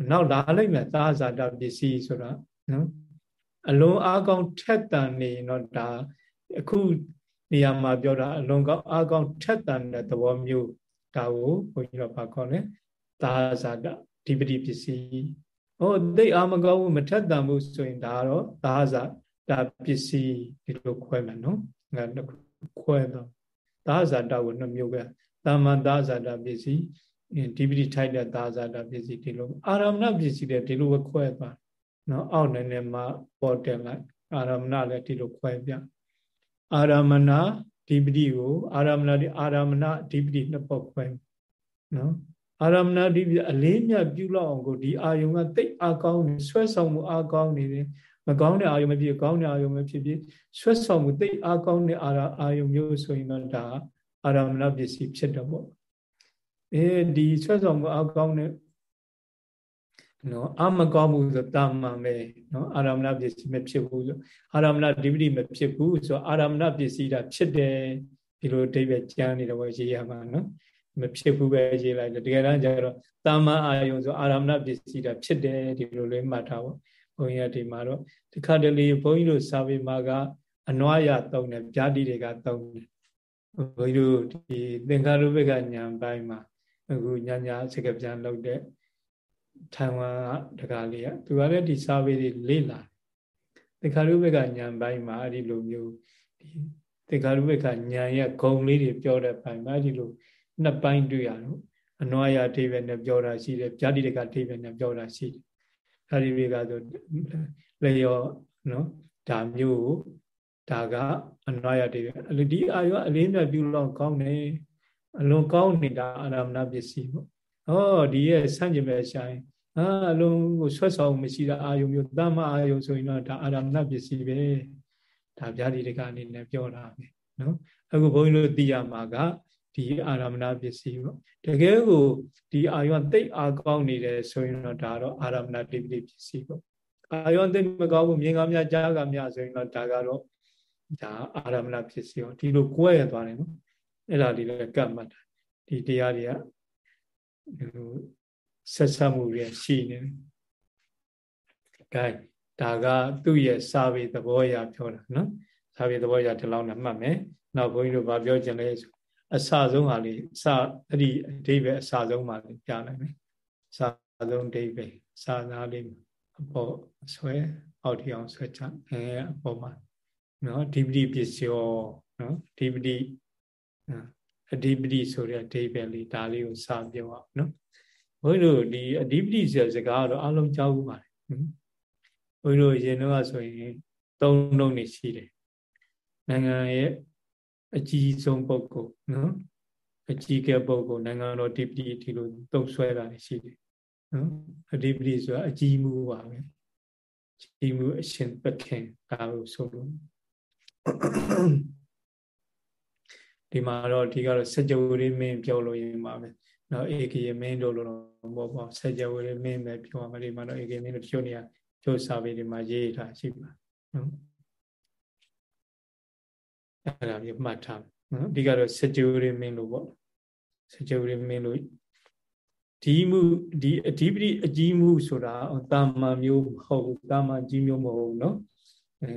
နောက်လာလိုက်မယ်သာဇာတာပစ္စည်းဆိုတာနော်အလုံးအကောင်ထက်တန်နေတော့ဒါအခုနေရာမှာပြောတာအလုံးကောင်းအကောင်ထက်တန်တဲ့သဘောမျိုးဒါကိုဘုန်းကြီးတို့ဘာခေါ်လဲသာဇာတဒီပတိပစ္စည်း ဟောသိအာမကောင်းဘူးမထက်တန်ဘူးဆိုရင်ဒါတော့သာဇာတာပစ္စည်းဒီလိုခွဲမယ်နော်ငါခွဲတော့သာဇာတကိုနှမျိုးပဲတာမန်သာဇာတပစ္စည်းဒီပတိထိုက်တဲ့သာဇာတပစ္စည်းဒီလိုအာရမဏပစ္စည်းတွေဒီလိုပဲခွဲသွားနော်အောက်နည်းနည်းမှပေါ်တက်လိုက်အာရမဏလည်းဒီလိုခွဲပြအာရမဏဓိပတိကိုအာရမဏဒီအာရမဏဓိပတိနှစ်ပုတ်ခွဲနော် အာရမဏဓိပတိအလေးမြတ်ပြုလောက်အောင်ကိုဒီအာယုံကတိတ်အာကောင်းနေဆွဲဆောင်မှုအာကောင်းနေတယ်မကောင်းတဲ့အာယုံမဖြစ်ကောင်းတဲ့အာယုံမဖြစ်ဖြစ်ဆွဲဆောင်မှုတိတ်အာကောင်းတဲ့အာအာယုံမျိုးဆိုရင်တော့ဒါအာရမဏပစ္စည်းဖြစ်တယ်ပေါ့အဲဒီဆွဲဆောင်မှုအာကောင်းတဲ့နော်အမကောင်းဘူးဆိုတာမှန်ပဲနော်အာရမဏပစ္စည်းမဖြစ်ဘူးဆိုအာရမဏဓိပတိမဖြစ်ဘူးဆိုအာရမဏပစ္စည်းတာဖြစ်တယ်ဒီလိုအဓိပ္ပာယ်ကျမ်းနေတော့ရေးရမှာနော် မဖြစ်ဘူးပဲရေးလိုက်တယ်တကယ်တမ်းကျတော့တာမန်အာယုံဆိုအာရမဏပစ္စည်းတာဖြစ်တယ်ဒီလိုလေးမှတ်ထားပါဘုန်းကြီးကဒီမှာတော့ဒီခါတလေဘုန်းကြီးတို့စာပေမှာကအနွားရတုံးတယ်ဗျာတိတွေကတုံးတယ်ဘုန်းကြီးတို့ဒီသင်္ခါရုပ္ပကညာပိုင်းမှာအခုညာညာစကပြန်လုပ်တဲ့ထိုင်ဝမ်ကတကားလေးကသူကလည်းဒီစာပေတွေလေ့လာသင်္ခါရုပ္ပကဉာဏ်ပိုင်းမှာအဲ့ဒီလိုမျိုးဒီသင်္ခါရုပ္ပကဉာဏ်ရဲ့ဂုံလေးတွေပြောတဲ့ပိုင်းမှာအဲ့ဒီလို နှစ်ပိုင်းတွေ့ရတော့အနွားရအဓိပ္ပာယ်နဲ့ပြောတာရှိတယ်ဗျာတိတကအဓိပ္ပာယ်နဲ့ပြောတာရှိတယ်အဲ့ဒီတွေကဆိုလျော်နော်ဒါမျိုးဒါကအနွားရအဓိပ္ပာယ်ဒီအာယောအလေးမြတ်ပြုလို့ကောင်းတယ်အလွန်ကောင်းနေတာအာရမဏပစ္စည်းပေါ့ဟောဒီရဲ့ဆန့်ကျင်ပဲဆိုင်အာအလုံးကိုဆွတ်ဆောင်မရှိတာအာယုံမျိုးတမ္မအာယုံဆိုရင်တော့ဒါအာရမဏပစ္စည်းပဲဒါဗျာဒီတကအနေနဲ့ပြောတာပဲနော်အခုဘုန်းကြီးတို့သိရမှာက ဒီအာရမဏပစ္စည်းပေါ့တကယ်ကိုဒီအာယုံသိအာကောင်းနေတယ်ဆိုရင်တော့ဒါတော့အာရမဏတိပတိပစ္စည်းပေါ့အာယုံသိမကောင်းဘူးမြင်ကများကြားကများဆိုရင်တော့ဒါကတော့ဒါအာရမဏပစ္စည်းပေါ့ဒီလိုကိုယ်ရသွားတယ်နော်အဲ့ဒါလေးလည်းကတ်မှတ်တာဒီတရားတွေကဆက်ဆက်မှုတွေရှိနေတယ် gain ဒါကသူ့ရဲ့စာပေသဘောအရပြောတာနော်စာပေသဘောအရဒီလောက်နဲ့မှတ်မယ်နောက်ဘုန်းကြီးတို့ဗာပြောချင်လဲဆို အစဆုံးဟာလေးစအဲ့ဒီအဓိပ္ပာယ်အစဆုံးမှာလေးပြလိုက်မယ်စာဆုံးအဓိပ္ပာယ်စာသားလေးအပေါ်ဆွဲအောက်ထီအောင်ဆွဲချအဲအပေါ်မှာနော်ဓိပတိပစ္စယောနော်ဓိပတိအဓိပတိဆိုတဲ့အဓိပ္ပာယ်လေးဒါလေးကိုစပြောအောင်နော်ဘုန်းကြီးတို့ဒီအဓိပတိဆိုတဲ့စကားကတော့အလုံးကြားဘူးပါတယ်ဘုန်းကြီးတို့ရင်တော့ဆိုရင်သုံးလုံးနေရှိတယ်နိုင်ငံရဲ့ အကြီးဆုံးပုဂ္ဂိုလ်နော်အကြီးကဲပုဂ္ဂိုလ်နိုင်ငံတော်ဓိပတိဒီလိုသုံးဆွဲတာရှိတယ်နော်အဓိပတိဆိုတာအကြီးမှုပါပဲကြီးမှုအရှင်ပခင်ဒါလို့ဆိုလို့ဒီမှာတော့ဒီကတော့စัจ java ရင်းမင်းပြောလို့ရင်ပါပဲနော်ဧကရမင်းတို့လို့တော့မဟုတ်ပါစัจ java ရင်းမင်းပဲပြောရမှာဒီမှာတော့ဧကရမင်းတို့တချို့နေရာကျိုးစာပေတွေမှာရေးထားရှိပါနော် အဲ့ဒါမျိုးမှတ်ထားနော်အဓိကတော့စัจ java ရင်းမင်းလို့ပေါ့စัจ java ရင်းမင်းလို့ဒီမှုဒီအဓိပတိအကြီးမှုဆိုတာတာမန်မျိုးမဟုတ်ဘူးတာမန်ကြီးမျိုးမဟုတ်ဘူးเนาะအဲ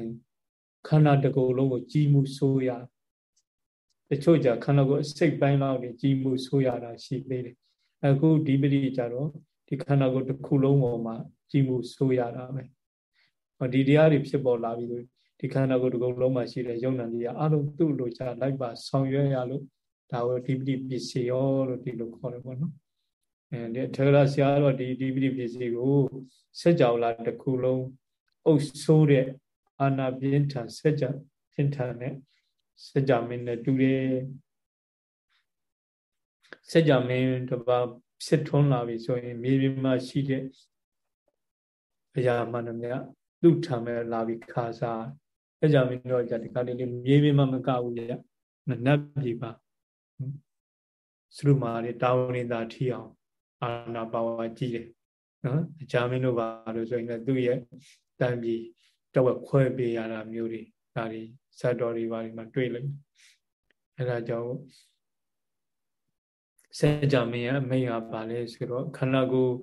ခန္ဓာတစ်ခုလုံးကိုကြီးမှုဆိုးရတချို့ကြခန္ဓာကိုယ်စိတ်ပိုင်းလောက်နေကြီးမှုဆိုးရတာရှိသေးတယ်အခုဒီပတိကြတော့ဒီခန္ဓာကိုယ်တစ်ခုလုံးပေါ်မှာကြီးမှုဆိုးရတာပဲဟောဒီတရားတွေဖြစ်ပေါ်လာပြီး ဒီခန္ဓာကိုယ်တစ်ခုလုံးမှာရှိတဲ့ယုံနာကြီးအလုံးသူ့လိုချလိုက်ပါဆောင်ရွက်ရလို့ဒါကိုဒီပတိပစ္စည်းရောလို့ဒီလိုခေါ်တယ်ပေါ့နော်အဲဒီထေရဆရာတော့ဒီဒီပိပစ္စည်းကိုစက်ကြောလာတစ်ခုလုံးအုပ်ဆိုးတဲ့အာနာပြင်းထန်စက်ကြပြင်းထန်တဲ့စက်ကြမင်းနဲ့တူတယ်စက်ကြမင်းတပါဖြစ်ထွန်းလာပြီဆိုရင်မြေပြင်မှာရှိတဲ့အရာမှန်တယ်မြတ်သူ့ထံမဲ့လာပြီးခါစား စက်ကြမင်းတော့じゃဒီကလေးလေးမြေပြင်မှာမကဘူးကြနတ်ပြည်ပါသုရမာတွေတာဝန်နေတာထီအောင်အာနာပါဝါကြီးတယ်နော်ဂျာမင်းတို့ပါလို့ဆိုရင်လည်းသူ့ရဲ့တန်ပြီးတော့ခွဲပေးရတာမျိုးတွေဒါတွေဇတ်တော်တွေပါဒီမှာတွေ့လိုက်အဲဒါကြောင့်စေကြမင်းရဲ့အမိန့်ဟာပါလဲဆိုတော့ခန္ဓာကိုယ်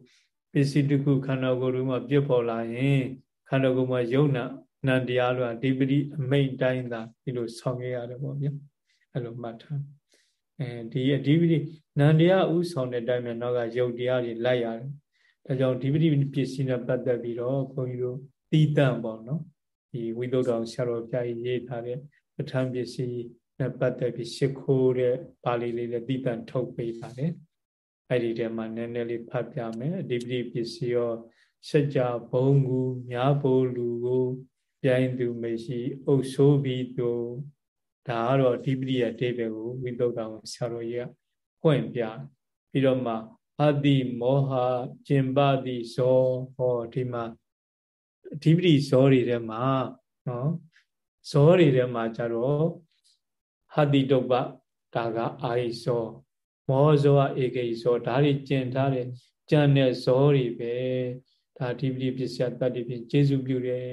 ပစ္စည်းတစ်ခုခန္ဓာကိုယ်တို့မှာပြတ်ပေါ်လာရင်ခန္ဓာကိုယ်မှာယုံနာ နန္တရားလို့ဒီပတိအမိန့်တိုင်းသာဒီလိုဆောင်ရရတယ်ပေါ့ဗျာအဲ့လိုမှတ်ထားအဲဒီအဓိပတိနန္တရားဥဆောင်တဲ့အတိုင်းမှာနောက်ကယုတ်တရားတွေလိုက်ရတယ်ဒါကြောင့်ဒီပတိပစ္စည်းနဲ့ပတ်သက်ပြီးတော့ခွန်ကြီးတို့တီးတန့်ပေါ့နော်ဒီဝိသုဒ္ဓောင်ဆရာတော်ဘုရားကြီးရေးထားတဲ့ပဋ္ဌာန်းပစ္စည်းနဲ့ပတ်သက်ပြီးရှ िख ိုးတဲ့ပါဠိလေးလည်းတီးတန့်ထုတ်ပေးပါတယ်အဲ့ဒီထဲမှာနည်းနည်းလေးဖတ်ပြမယ်အဓိပတိပစ္စည်းရောစัจ जा ဘုံကူများဖို့လူကို ပြိုင်သူမရှိအုပ်ဆိုးပြီးသူဒါကတော့အဓိပတိရဲ့အဓိပ္ပာယ်ကိုဝိသုဒ္ဓောင်ဆရာတော်ကြီးကဖွင့်ပြပြီးတော့မှအတိမောဟကျင်ပတိဇောဟောဒီမှာအဓိပတိဇောတွေထဲမှာနော်ဇောတွေထဲမှာကျတော့ဟတိတုပ္ပဒါကအာဟိဇောမောဇောဧကိဇောဒါတွေကျင်ထားတဲ့ကြံတဲ့ဇောတွေပဲဒါအဓိပတိပစ္စယတတ္တိဖြင့်ကျေစုပြုတယ်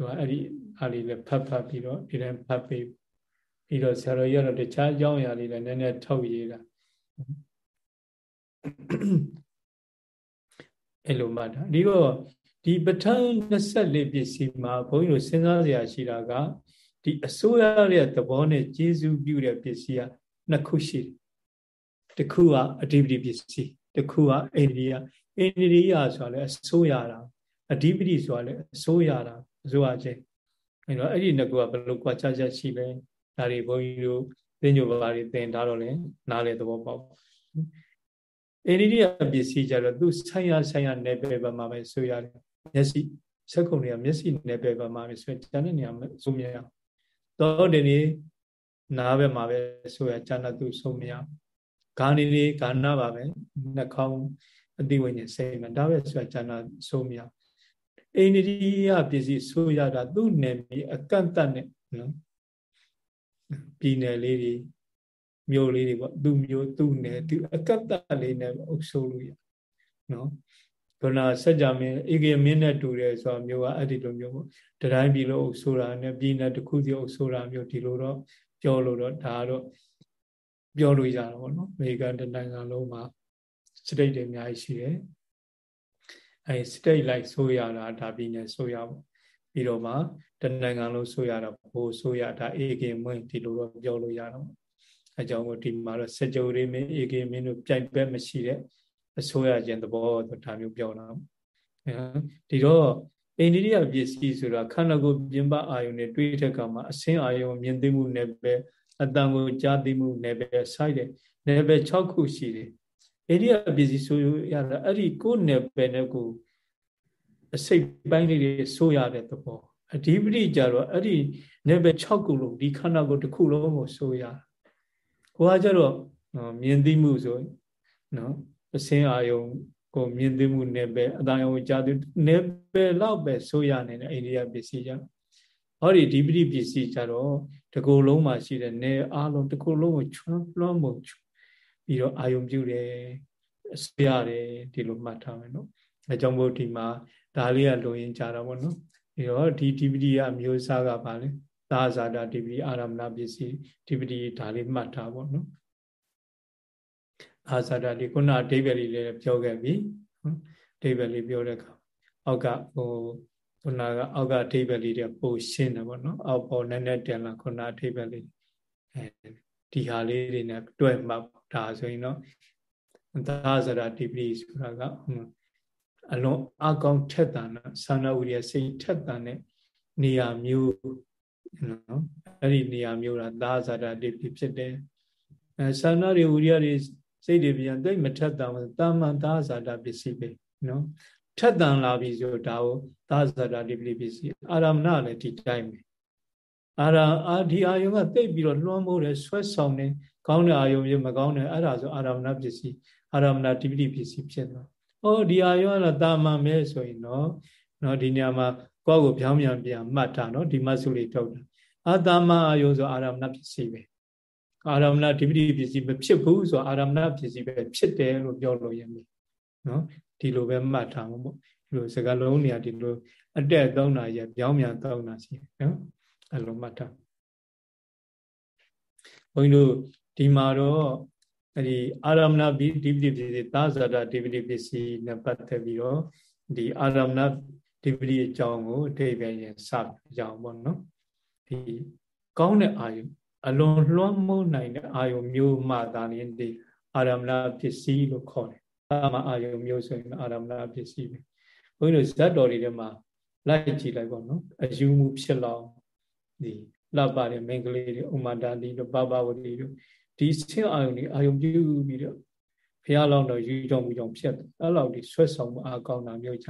သူကအဲ့ဒီအားလေးလည်းဖတ်ဖတ်ပြီးတော့ဒီတိုင်းဖတ်ပြီးပြီးတော့ဆရာတော်ကြီးကတော့တခြားအကြောင်းအရာလေးလည်းနည်းနည်းထုတ်ရေးတာအဲ့လိုမှတ်တာဒီတော့ဒီပဋ္ဌာန်း24ပစ္စည်းမှာဘုန်းကြီးတို့စဉ်းစားစရာရှိတာကဒီအစိုးရရဲ့သဘောနဲ့ကျေစုပြုတဲ့ပစ္စည်းကနှစ်ခုရှိတယ်တစ်ခုကအဓိပတိပစ္စည်းတစ်ခုကအိန္ဒိယအိန္ဒိယဆိုတာလည်းအစိုးရတာအဓိပတိဆိုတာလည်းအစိုးရတာ အစိုးရချင်းအဲ့တော့အဲ့ဒီနှစ်ခုကဘယ်လိုကွာခြားချက်ရှိလဲဒါတွေဘုန်းကြီးတို့သင်ညိုပါတွေသင်ထားတော့လဲနားလေသဘောပေါက်အိန္ဒိယပစ္စည်းကြတော့သူဆိုင်ရဆိုင်ရနယ်ပယ်ပါမှာပဲဆိုရတယ်မျက်စိစက်ကုံတွေကမျက်စိနယ်ပယ်ပါမှာပဲဆိုရကျန်တဲ့နေရာမှာဆိုမြင်အောင်တော့ဒီနေ့နားဘက်မှာပဲဆိုရကျန်တဲ့သူဆိုမြင်အောင်ဂာနေနေဂာနာပါပဲနှာခေါင်းအတိဝိညာဉ်စိတ်မှာဒါပဲဆိုရကျန်တဲ့ဆိုမြင် အောင်အိန္ဒိယပစ္စည်းဆိုရတာသူ့နယ်မြေအကန့်အသတ်နဲ့နော်ပြည်နယ်လေးတွေမြို့လေးတွေပေါ့သူမြို့သူနယ်သူအကန့်အသတ်လေးနဲ့အုပ်စိုးလို့ရနော်ဘုနာစัจ जा မင်းဧကမင်းနဲ့တူတယ်ဆိုတာမျိုးကအဲ့ဒီလိုမျိုးပေါ့တတိုင်းပြည်လို့အုပ်စိုးတာနဲ့ပြည်နယ်တစ်ခုစီအုပ်စိုးတာမျိုးဒီလိုတော့ပြောလို့တော့ဒါတော့ပြောလို့ရတာပေါ့နော်အမေရိကန်တနိုင်ငံလုံးမှာစတိတ်တွေအများကြီးရှိတယ် အဲ state လိုက်ဆိုရတာဒါပြီးနေဆိုရပေါ့ပြီးတော့မှတနိုင်ငံလုံးဆိုရတာဘိုးဆိုရတာအေကေမင်းဒီလိုတော့ပြောလို့ရတော့အဲကြောင့်မို့ဒီမှာတော့စကြဝဠာမင်းအေကေမင်းတို့ပြိုင်ဘက်မရှိတဲ့အစိုးရခြင်းသဘောဒါမျိုးပြောတာဒီတော့အိန္ဒိယပစ္စည်းဆိုတာခန္ဓာကိုယ်ပြင်ပအာယုန်နဲ့တွေးတဲ့အခါမှာအစင်းအာယုန်မြင်သိမှုနဲ့ပဲအတန်ကိုကြားသိမှုနဲ့ပဲစိုက်တယ်နယ်ပယ်6ခုရှိတယ် အိန္ဒိယပစ္စည်းဆိုရတာအဲ့ဒီကိုယ်နယ်ပယ်နဲ့ကိုအစိတ်ပိုင်းလေးတွေဆိုရတဲ့သဘောအဓိပတိကြတော့အဲ့ဒီနယ်ပယ်6ခုလုံးဒီခန္ဓာကိုယ်တစ်ခုလုံးကိုဆိုရကိုကကြတော့မြင်သိမှုဆိုနော်အစင်းအာယုံကိုမြင်သိမှုနယ်ပယ်အတန်ယုံကြားသိနယ်ပယ်လောက်ပဲဆိုရနေတဲ့အိန္ဒိယပစ္စည်းကြဟောဒီဒီပတိပစ္စည်းကြတော့တကူလုံးမှာရှိတဲ့နယ်အားလုံးတကူလုံးကိုချွမ်းလွှမ်းမှု ပြီးတော့အာယုံပြုတယ်အစရတယ်ဒီလိုမှတ်ထားမယ်နော်အဲကြောင့်မို့ဒီမှာဒါလေးကလိုရင်းကြတာပေါ့နော်ပြီးတော့ဒီဒီပတိကအမျိုးအစားကပါလေသာဇာတာဒီပတိအာရမဏပစ္စည်းဒီပတိဒါလေးမှတ်ထားပေါ့နော်အာဇာတာဒီခုနအဓိပ္ပာယ်လေးလည်းပြောခဲ့ပြီအဓိပ္ပာယ်လေးပြောတဲ့အခါအောက်ကဟိုခုနကအောက်ကအဓိပ္ပာယ်လေးတွေပိုရှင်းတယ်ပေါ့နော်အောက်ပေါ်နည်းနည်းတင်လာခုနအဓိပ္ပာယ်လေးအဲဒီဟာလေးတွေနဲ့တွဲမှတ် ဒါဆိုရင်တော့သာဇရာတိပိဆိုတာကအလွန်အကောင်းထက်သန်တာသာနာဝိရစိတ်ထက်သန်တဲ့နေရာမျိုးနော်အဲ့ဒီနေရာမျိုးကသာဇရာတိပိဖြစ်တယ်အဲသာနာတွေဝိရတွေစိတ်တွေပြန်သိမထက်သန်ဘူးတာမန်သာဇာတာပစ္စည်းပဲနော်ထက်သန်လာပြီဆိုဒါကိုသာဇာတာတိပိပစ္စည်းအာရမဏလည်းဒီတိုင်းပဲအာရအာဒီအာယုံကတိတ်ပြီးတော့လွှမ်းမိုးတယ်ဆွဲဆောင်တယ်ကောင်းတဲ့အာယုံမျိုးမကောင်းတဲ့အဲ့ဒါဆိုအာရမဏပစ္စည်းအာရမဏတိပတိပစ္စည်းဖြစ်သွား။အော်ဒီအာယုံကတော့တာမန်ပဲဆိုရင်တော့နော်ဒီနေရာမှာကိုယ့်ကိုပြောင်းပြန်ပြန်မှတ်တာနော်ဒီမတ်စုလေးထုတ်တာ။အာတာမအာယုံဆိုအာရမဏပစ္စည်းပဲ။အာရမဏတိပတိပစ္စည်းမဖြစ်ဘူးဆိုအာရမဏပစ္စည်းပဲဖြစ်တယ်လို့ပြောလို့ရမယ်။နော်ဒီလိုပဲမှတ်ထားမှာပေါ့။ဒီလိုစကားလုံးနေရာဒီလိုအတက်သုံးတာရပြောင်းပြန်သုံးတာရှိနော်။အဲ့လိုမှတ်ထား။ဘုန်းကြီးတို့ ဒီမှာတော့အဲ့ဒီအာရမဏဒီပတိပစ္စည်းသာဇာတဒီပတိပစ္စည်းနဲ့ပတ်သက်ပြီးတော့ဒီအာရမဏဒီပတိအကြောင်းကိုအထိပ္ပယ်ရင်စကြအောင်ပေါ့နော်ဒီကောင်းတဲ့အာယုအလွန်လွှမ်းမိုးနိုင်တဲ့အာယုမျိုးမှသာလျှင်ဒီအာရမဏပစ္စည်းလို့ခေါ်တယ်။အာမအာယုမျိုးဆိုရင်အာရမဏပစ္စည်းပဲ။ဘုန်းကြီးတို့ဇတ်တော်တွေထဲမှာလိုက်ကြည့်လိုက်ပေါ့နော်။အယူမှုဖြစ်လောက်ဒီလှပတဲ့မင်္ဂလေးတွေဥမာတာတိတို့ပပဝတိတို့ ဒီဆင်းအာယုန်ဒီအာယုန်ပြုပြီးတော့ဘုရားလောင်းတော့ယူကြောင်မှုကြောင့်ဖြစ်တယ်အဲ့လောက်ဒီဆွဲဆောင်မှုအကောင်းတာမျိုးချ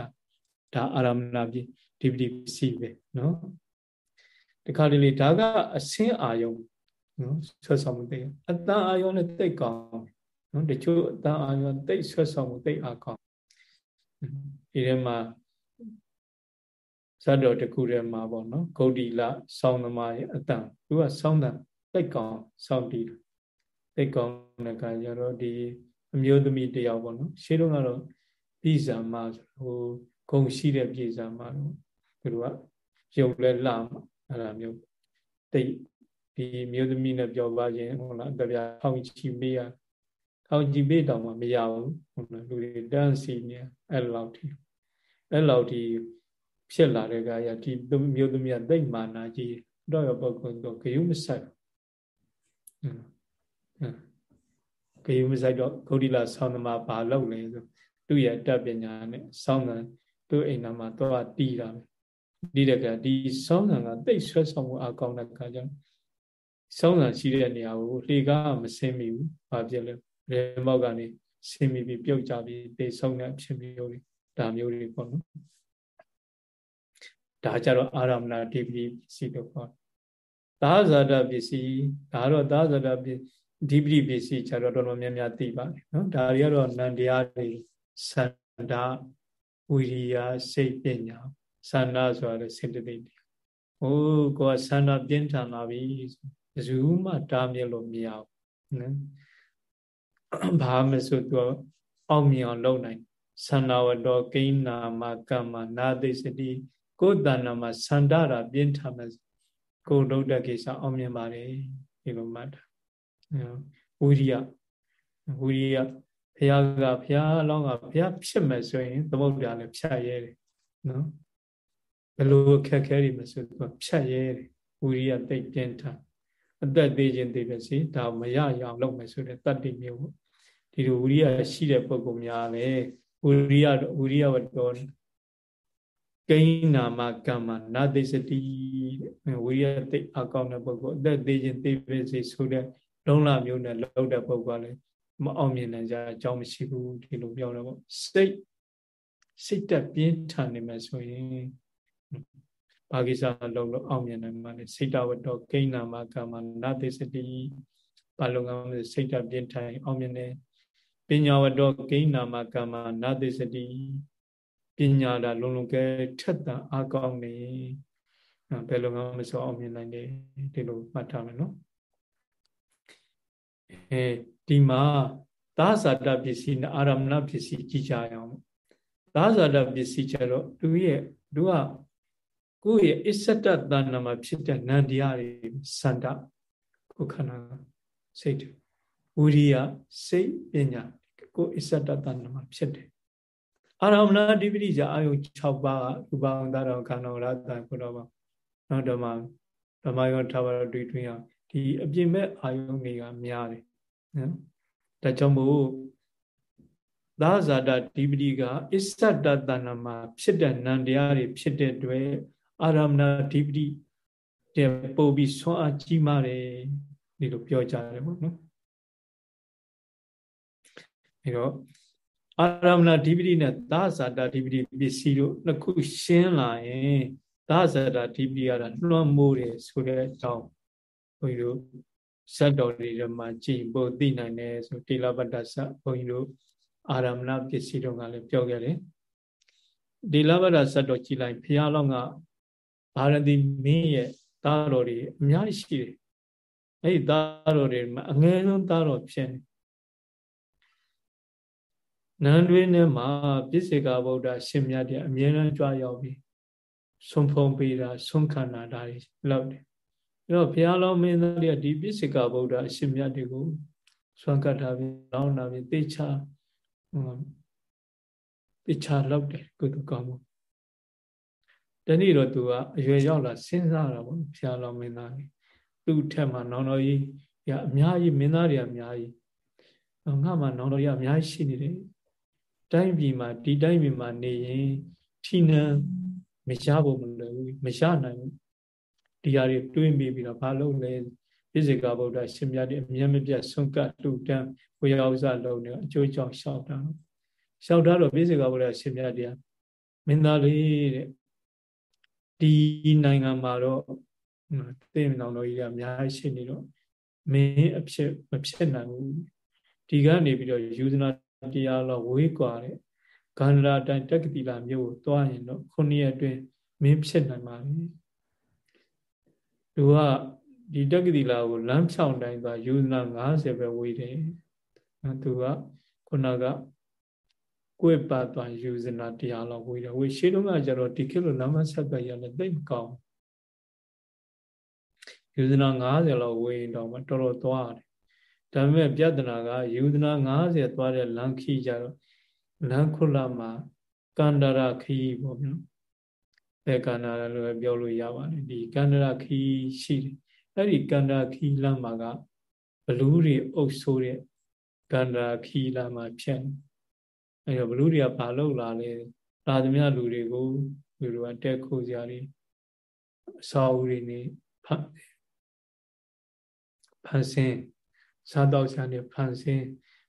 ဒါအာရမဏပြဒီပတိပစီပဲနော်ဒီခါလေးဒါကအဆင်းအာယုန်နော်ဆွဲဆောင်မှုတိတ်အတန်အာယုန်နဲ့တိတ်ကောင်းနော်တချို့အတန်အာယုန်တိတ်ဆွဲဆောင်မှုတိတ်အကောင်းဒီထဲမှာဇတ်တော်တခုထဲမှာပေါ့နော်ဂௌတိလဆောင်းသမားရဲ့အတန်သူကဆောင်းတန်တိတ်ကောင်းဆောင်းတီး တိတ်ကောင်းတဲ့ခါကျတော့ဒီအမျိုးသမီးတယောက်ပေါ့နော်ရှင်းတော့ကတော့ပြည်စာမဟိုဂုံရှိတဲ့ပြည်စာမတော့သူတို့ကရုပ်လဲလှမအဲ့ဒါမျိုးတိတ်ဒီမျိုးသမီးနဲ့ပြောပါခြင်းဟုတ်လားတပြားထောင်ချီပေးရထောင်ချီပေးတော့မှမရဘူးဟုတ်လားလူတွေတန်းစီနေအဲ့လောက်ထိအဲ့လောက်ထိဖြစ်လာတဲ့ကရဒီမျိုးသမီးကတိတ်မာနာကြီးတော့ရပုဂ္ဂိုလ်တော့ဂယုမဆိုင်ဂ ယုမဆိုင်တော့ဂௌတိလဆောင်းသမားဘာလုပ်လဲဆိုသူ့ရဲ့တက်ပညာနဲ့ဆောင်းတယ်သူ့အိမ်နာမှာတော့တီးတာပဲတီးတဲ့ကဒီဆောင်းတယ်ကတိတ်ဆွဲဆောင်မှုအကောင်းတဲ့ကကြောင့်ဆောင်းတယ်ရှိတဲ့နေရာကိုလှေကားမဆင်းမိဘူးဘာဖြစ်လဲရေမောက်ကနေဆင်းမိပြီးပြုတ်ကြပြီးတေဆုံးတဲ့အဖြစ်မျိုးတွေဒါမျိုးတွေပေါ့နော်ဒါကြတော့အာရမဏဒီပတိစီလို့ခေါ်သာဇာတပစ္စည်းဒါတော့သာဇာတပစ္စည်း ဒီပတိပစ္စည်းခြားတော့တော်တော်များများသိပါတယ်နော်ဒါတွေကတော့နန္တရားတွေသန္တာဝိရိယစိတ်ပညာသန္တာဆိုတာလည်းစေတသိက်တွေဟိုးကိုယ်ကသန္တာပြင်းထန်လာပြီဘယ်သူမှတားမြစ်လို့မရဘူးနော်ဘာမဆိုသူအောင်မြင်အောင်လုပ်နိုင်သန္တာဝတောကိန်းနာမကမ္မနာသိစတိကိုယ်တဏ္ဍမှာသန္တာရာပြင်းထန်မယ်ကိုလုပ်တဲ့ကိစ္စအောင်မြင်ပါတယ်ဒီလိုမှတ်တာ ဝိရိယဝိရိယဘုဘုရားကဘုရားအလောင်းကဘုရားဖြစ်မယ်ဆိုရင်သမုဒ္ဒရာလည်းဖြတ်ရဲတယ်နော်ဘယ်လိုခက်ခဲတွေမဆိုသူကဖြတ်ရဲတယ်ဝိရိယတိတ်ပြင်းထန်အသက်သေးခြင်းသေးပဲစီဒါမရရအောင်လုပ်မယ်ဆိုတဲ့တတ္တိမျိုးပေါ့ဒီလိုဝိရိယရှိတဲ့ပုဂ္ဂိုလ်များလည်းဝိရိယဝိရိယဝတ္တောကိန်းနာမကမ္မနာသိစတိဝိရိယတိတ်အကောင်းတဲ့ပုဂ္ဂိုလ်အသက်သေးခြင်းသေးပဲစီဆိုတဲ့ လုံးလာမျိုးနဲ့လောက်တဲ့ပုဂ္ဂိုလ်ကလည်းမအောင်မြင်နိုင်ကြအကြောင်းမရှိဘူးဒီလိုပြောတော့ပေါ့စိတ်စိတ်တက်ပြင်းထန်နေမယ်ဆိုရင်ဘာကိစ္စလုံးလို့အောင်မြင်နိုင်မှာလဲစိတ်တဝတ္တကိန်းနာမကမ္မနာသိစတိဘာလုံကမ်းစိတ်တက်ပြင်းထန်အောင်မြင်တယ်ပညာဝတ္တကိန်းနာမကမ္မနာသိစတိပညာတာလုံလုံကဲထက်တာအကောင်းနေဘယ်လိုမှမဆိုအောင်မြင်နိုင်တယ်ဒီလိုမှတ်ထားမယ်နော် အဲဒီမှာသာဇာတပစ္စည်းနဲ့အာရမဏပစ္စည်းကြည့်ကြရအောင်သာဇာတပစ္စည်းကျတော့သူရဲ့သူကကိုယ့်ရဲ့အစ္ဆတတဏ္ဍမှာဖြစ်တဲ့နန္တရားတွေစန္ဒကိုခန္ဓာစိတ်ဝိရိယစိတ်ပညာကိုယ်အစ္ဆတတဏ္ဍမှာဖြစ်တယ်အာရမဏဓိပတိကြအာယု6ပါးကရူပံသာတော်ခန္ဓာရတ္တကိုတော့ပါနောက်ဓမ္မဓမ္မယောထာဝရတွေ့တွင်အောင် ဒီအပြင်မဲ့အာယုတွေကများတယ်နော်ဒါကြောင့်မို့သာဇာတဒီပတိကအစ္ဆတတဏမှာဖြစ်တဲ့နံတရားတွေဖြစ်တဲ့အတွက်အာရမဏဒီပတိတဲ့ပို့ပြီးဆွမ်းအားကြီးမားတယ်ဒီလိုပြောကြတယ်ပေါ့နော်အဲတော့အာရမဏဒီပတိနဲ့သာဇာတဒီပတိပစ္စည်းတို့နှစ်ခုရှင်းလာရင်သာဇာတဒီပတိကတော့လွှမ်းမိုးတယ်ဆိုတဲ့အကြောင်း ဘုန်းကြီးတို့ဇတ်တော်တွေမှာကြည်ဖို့သိနိုင်တယ်ဆိုတိလပတ္တသဘုန်းကြီးတို့အာရမဏပစ္စည်းတို့ကလည်းပြောခဲ့တယ်ဒီလပတ္တဇတ်တော်ကြည်လိုက်ဘုရားလောင်းကဗာရတိမင်းရဲ့သားတော်တွေအများကြီးရှိတယ်အဲ့ဒီသားတော်တွေမှာအငယ်ဆုံးသားတော်ဖြစ်နေနန်းတွင်းထဲမှာပြစ္ဆေကဗုဒ္ဓရှင်မြတ်တဲ့အမြဲတမ်းကြွားရောက်ပြီးဆုံးဖုံးပေးတာဆုံးခန္ဓာဒါတွေလောက်တယ် အဲ့တော့ဘုရားလောင်းမင်းသားတွေကဒီပိစိကဗုဒ္ဓအရှင်မြတ်တွေကိုဆွမ်းကတ်ထားပြီးလောင်းတာပြီးသိချာသိချာလောက်တယ်ကုသကောင်းမှုတနေ့တော့သူကအရွယ်ရောက်လာစဉ်းစားတာပေါ့ဘုရားလောင်းမင်းသားတွေသူ့ထက်မှာနောင်တော်ကြီးရအများကြီးမင်းသားတွေအများကြီးငါမှနောင်တော်ကြီးအများကြီးရှိနေတယ်တိုင်းပြည်မှာဒီတိုင်းပြည်မှာနေရင်ထီနန်းမရဖို့မလွယ်ဘူးမရနိုင်ဘူး ဒီဟာတွေတွေးမိပြီးတော့ဘာလုပ်လဲပြည့်စေကဗုဒ္ဓရှင်မြတ်ဒီအမြဲမပြတ်ဆုံးကတူတန်းဝေယဥစ္စာလုံးနေအကျိုးကြောင့်လျှောက်တာလျှောက်တာတော့ပြည့်စေကဗုဒ္ဓရှင်မြတ်တရားမင်းသားလေးတဲ့ဒီနိုင်ငံမှာတော့သိမအောင်တော်ကြီးကအများကြီးရှိနေတော့မင်းအဖြစ်မဖြစ်နိုင်ဘူးဒီကနေပြီးတော့ယူဇနာတရားတော့ဝေးကွာတဲ့ဂန္ဓရာတိုင်းတက္ကတိလာမြို့ကိုသွားရင်တော့ခုနှစ်ရက်အတွင်းမင်းဖြစ်နိုင်ပါပြီ သူကဒီတက္ကတိလာကိုလမ်းဖြောင်းတိုင်းသွားယူဇနာ90ပဲဝေးတယ်သူကခုနကကိုယ်ပတ်သွားယူဇနာတရားလောက်ဝေးတယ်ဝေးရှေးတုန်းကကျတော့ဒီခေတ်လိုလမ်းမဆက်သွယ်ရလည်းသိမကောင်းယူဇနာ90လောက်ဝေးတော့မှတော်တော်သွားတယ်ဒါပေမဲ့ပြဿနာကယူဇနာ90သွားတဲ့လမ်းခီးကြတော့လမ်းခုလမှာကန္တရခီးပေါ့နော် ဘယ်ကန္တရလို့ပြောလို့ရပါတယ်ဒီကန္တရခီးရှိတယ်အဲ့ဒီကန္တရခီးလမ်းမှာကဘလူးတွေအုပ်ဆိုးတဲ့ကန္တရခီးလမ်းမှာဖြစ်အဲ့တော့ဘလူးတွေကဘာလုပ်လာလဲလာသမျှလူတွေကိုလူတွေကတက်ခိုးကြတွေအစာအုပ်တွေနေဖန်ဖန်ဆင်းစားတော့ဆန်နဲ့ဖန်ဆင်း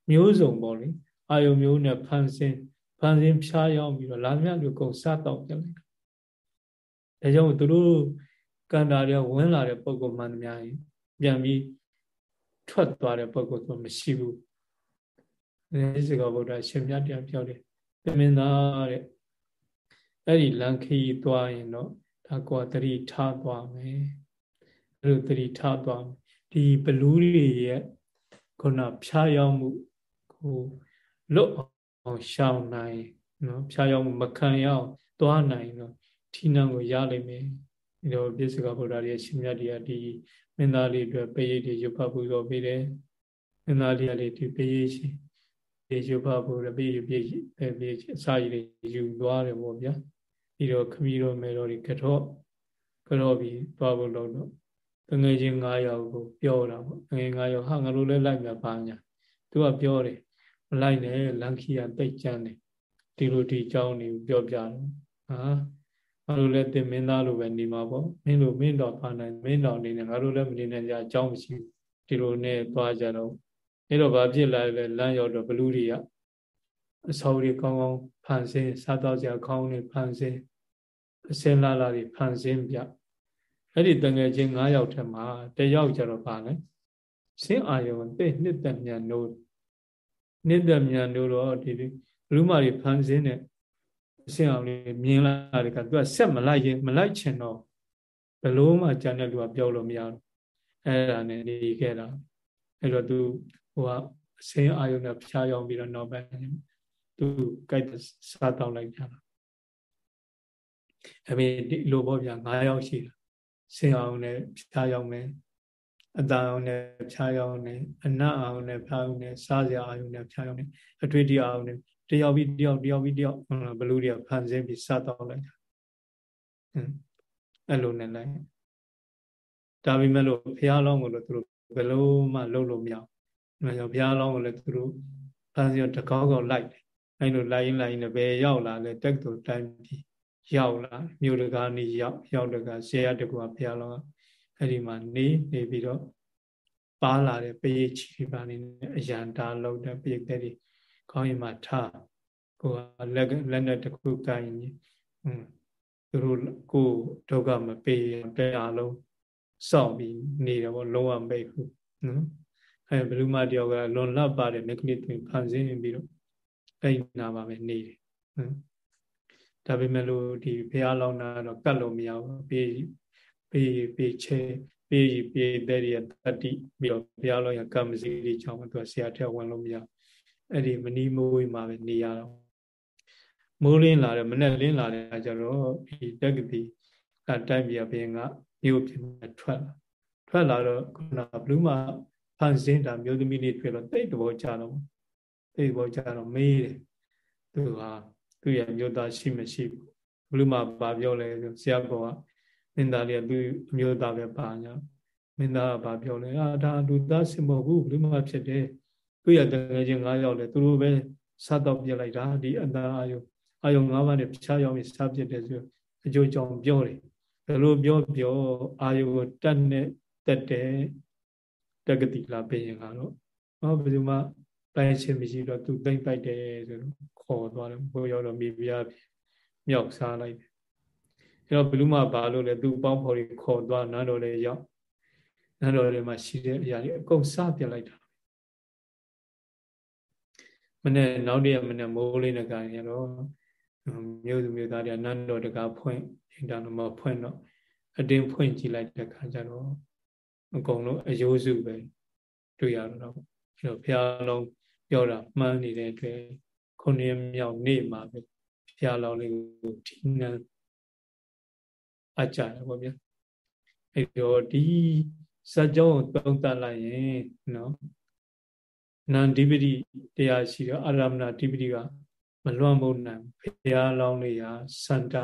မျိုးစုံပေါ့လေအာယုံမျိုးနဲ့ဖန်ဆင်းဖန်ဆင်းဖြားရောက်ပြီးတော့လာမြလူကုန်စားတော့ပြလိုက် ဒါကြောင့်သူတို့ကန္တာတွေဝင်လာတဲ့ပုံကောမှန်သမျှရင်ပြန်ပြီးထွက်သွားတဲ့ပုံကောဆိုမရှိဘူးဒီစကားဗုဒ္ဓရှင်မြတ်တရားပြောတယ်သမင်သားတဲ့အဲ့ဒီလန်ခီသွားရင်တော့ဒါကောတတိထားသွားမယ်အဲ့လိုတတိထားသွားမယ်ဒီဘလူးတွေရဲ့ခုနဖြားရောက်မှုကိုလွတ်အောင်ရှောင်နိုင်နော်ဖြားရောက်မှုမခံရအောင်သွားနိုင်တော့ ဌိနံကိုရလိမ့်မယ်ဒီတော့ပြစ္ဆကဗုဒ္ဓရဲ့ရှင်မြတ်တရားဒီမင်းသားလေးအတွက်ပေရိတ်တွေရုပ်ဖတ်ပူဇော်ပေးတယ်မင်းသားလေးကလေးဒီပေရိတ်ရှင်ဒီရုပ်ဖတ်ပူရပိယပိယပိယအစာရည်တွေယူသွားတယ်ပေါ့ဗျာပြီးတော့ခမီးတော်မယ်တော်တွေကတော့ကတော့ပြီးသွားဖို့လုပ်တော့တငယ်ချင်း9ယောက်ကိုပြောတာပေါ့တငယ်9ယောက်ဟာငါတို့လည်းလိုက်မှာပါညာသူကပြောတယ်မလိုက်နဲ့လန်ခီယာတိတ်ကြမ်းတယ်ဒီလိုဒီအကြောင်းတွေပြောပြတယ်ဟာ ငါတို့လည်းတင်မင်းသားလိုပဲနေမှာပေါ့မင်းလိုမင်းတော်ပါနိုင်မင်းတော်နေနေငါတို့လည်းမနေနိုင်ကြအကြောင်းမရှိဘူးဒီလိုနဲ့သွားကြတော့အဲ့တော့ဘာဖြစ်လာလဲလမ်းရောက်တော့ဘလူတွေကအဆောတွေကောင်းကောင်းဖန်ဆင်းစားတော့ကြခေါင်းတွေဖန်ဆင်းအစင်းလာလာတွေဖန်ဆင်းပြအဲ့ဒီတငယ်ချင်း9ယောက်ထက်မှာတယောက်ကြတော့ပါလဲစင်းအာယုံတိတ်နှစ်သက်မြန်လို့နှစ်သက်မြန်လို့တော့ဒီဘလူမာတွေဖန်ဆင်းတဲ့ အစင်းအောင်လေးမြင်လာတယ်ကသူကဆက်မလိုက်ရင်မလိုက်ချင်တော့ဘလို့မှကြံတဲ့လူကပြောလို့မရဘူးအဲ့ဒါနဲ့နေခဲ့တာအဲ့တော့သူဟိုကအစင်းအာယုံနဲ့ဖျားယောင်းပြီးတော့နောက်ပိုင်းသူကြိုက်စားတောင်းလိုက်ကြတာအမေဒီလိုပေါ့ဗျာ9ယောက်ရှိတာစင်အောင်နဲ့ဖျားယောင်းမယ်အတန်အောင်နဲ့ဖျားယောင်းနဲ့အနတ်အောင်နဲ့ဖျားယောင်းနဲ့စားစရာအာယုံနဲ့ဖျားယောင်းနဲ့အတွေ့အကြုံအောင်နဲ့ တယောက်ပြီးတယောက်တယောက်ပြီးတယောက်ဘလူတွေကဖန်ဆင်းပြီးစားတောင်းလိုက်တာအဲ့လိုနဲ့လိုက်ဒါပေမဲ့လို့ဘုရားလောင်းကိုလို့သူတို့ဘယ်လိုမှလုပ်လို့မရဘူး။ဒါကြောင့်ဘုရားလောင်းကိုလည်းသူတို့ဖန်စီတကောက်ကောက်လိုက်တယ်။အဲ့လိုလိုက်ရင်လိုက်ရင်ဘယ်ရောက်လာလဲတက်တူတိုင်းပြီးရောက်လာမြို့တကာနေရောက်ရောက်တကာဆေရတကူကဘုရားလောင်းအဲ့ဒီမှာနေနေပြီးတော့ပါလာတဲ့ပရိချီပါနေအရန်တာလောက်တဲ့ပရိသက်တွေ ခေါင်းရင်မှာထားကိုကလက်လက်နဲ့တခုကိုင်းရင်သူတို့ကိုဒုက္ခမပေးတဲ့အားလုံးစောင့်ပြီးနေတယ်ပေါ့လုံးဝမိတ်ဘူးနော်အဲဘလူမတယောက်ကလွန်လပ်ပါတယ်မကနစ်တွင်ဖန်ဆင်းပြီးတော့အဲ့နာပါပဲနေတယ်နော်ဒါပေမဲ့လို့ဒီဘုရားလောင်းတာတော့ကတ်လို့မရဘူးပေးပေးပေးချေပေးပေးတဲ့ရတတိပြီးတော့ဘုရားလောင်းရကမ္မစီလေးချောင်းသူကဆရာထက်ဝင်လို့မရ အဲ့ဒီမနီးမိုးဝေးမှာပဲနေရတော့မိုးလင်းလာတယ်မနဲ့လင်းလာတယ်ကျတော့ဒီတက္ကတိအတိုင်းပြဘင်းကမြို့ပြင်မှာထွက်လာထွက်လာတော့ခုနဘလူးမဖန်ဆင်းတာမျိုးသမီးလေးတွေ့တော့တိတ်တဘောကြတော့တိတ်ဘောကြတော့မေးတယ်သူဟာသူ့ရဲ့မျိုးသားရှိမရှိဘလူးမဘာပြောလဲဆိုဆရာဘောကမင်းသားလေးကသူ့အမျိုးသားပဲပါညာမင်းသားကဘာပြောလဲအာဒါလူသားစင်မဟုတ်ဘူးဘလူးမဖြစ်တယ် သူ့ရဲ့တကယ်ချင်း၅ယောက်လဲသူတို့ပဲစားတော့ပြလိုက်တာဒီအတာအာယုအာယု၅ပါးနဲ့ဖြားရောက်ပြီးစားပြတယ်ဆိုအကျိုးကြောင့်ပြောတယ်ဘယ်လိုပြောပြောအာယုကိုတတ်နဲ့တက်တဲ့တက္ကတိလာပြင်ရင်ကတော့ဟောဘယ်သူမှတိုင်းချင်းမရှိတော့သူသိမ့်ပိုက်တယ်ဆိုတော့ခေါ်သွားတယ်ဘိုးရောက်တော့မိဖုရားမြောက်စားလိုက်တယ်အဲ့တော့ဘယ်သူမှဘာလို့လဲသူပေါင်းဖော်ပြီးခေါ်သွားနန်းတော်လေးရောက်နန်းတော်လေးမှာရှိတဲ့အရာတွေအကုန်စားပြလိုက်တာ မနေ့နောက်တည့်မနေ့မိုးလေးနဲ့ကရင်တော့မြို့သူမြို့သားတွေကနန်းတော်တကာဖွင့်အင်တာနက်မှာဖွင့်တော့အတင်းဖွင့်ကြည့်လိုက်တဲ့ခါကျတော့အကုန်လုံးအယိုးစုပဲတွေ့ရတော့အဲ့တော့ဘုရားလုံးပြောတာမှန်းနေတဲ့အတွက်ခုနှစ်မြောက်နေ့မှာပဲဘုရားလောင်းလေးကိုဒီနန်းအကြတယ်ပေါ့ဗျာအဲ့တော့ဒီစัจ java ကိုသုံးသပ်လိုက်ရင်နော် နန္ဒီပတိတရားရှိတော့အာရမဏဓိပတိကမလွတ်မို့နိုင်ဘုရားလောင်းလေးဟာစန္ဒ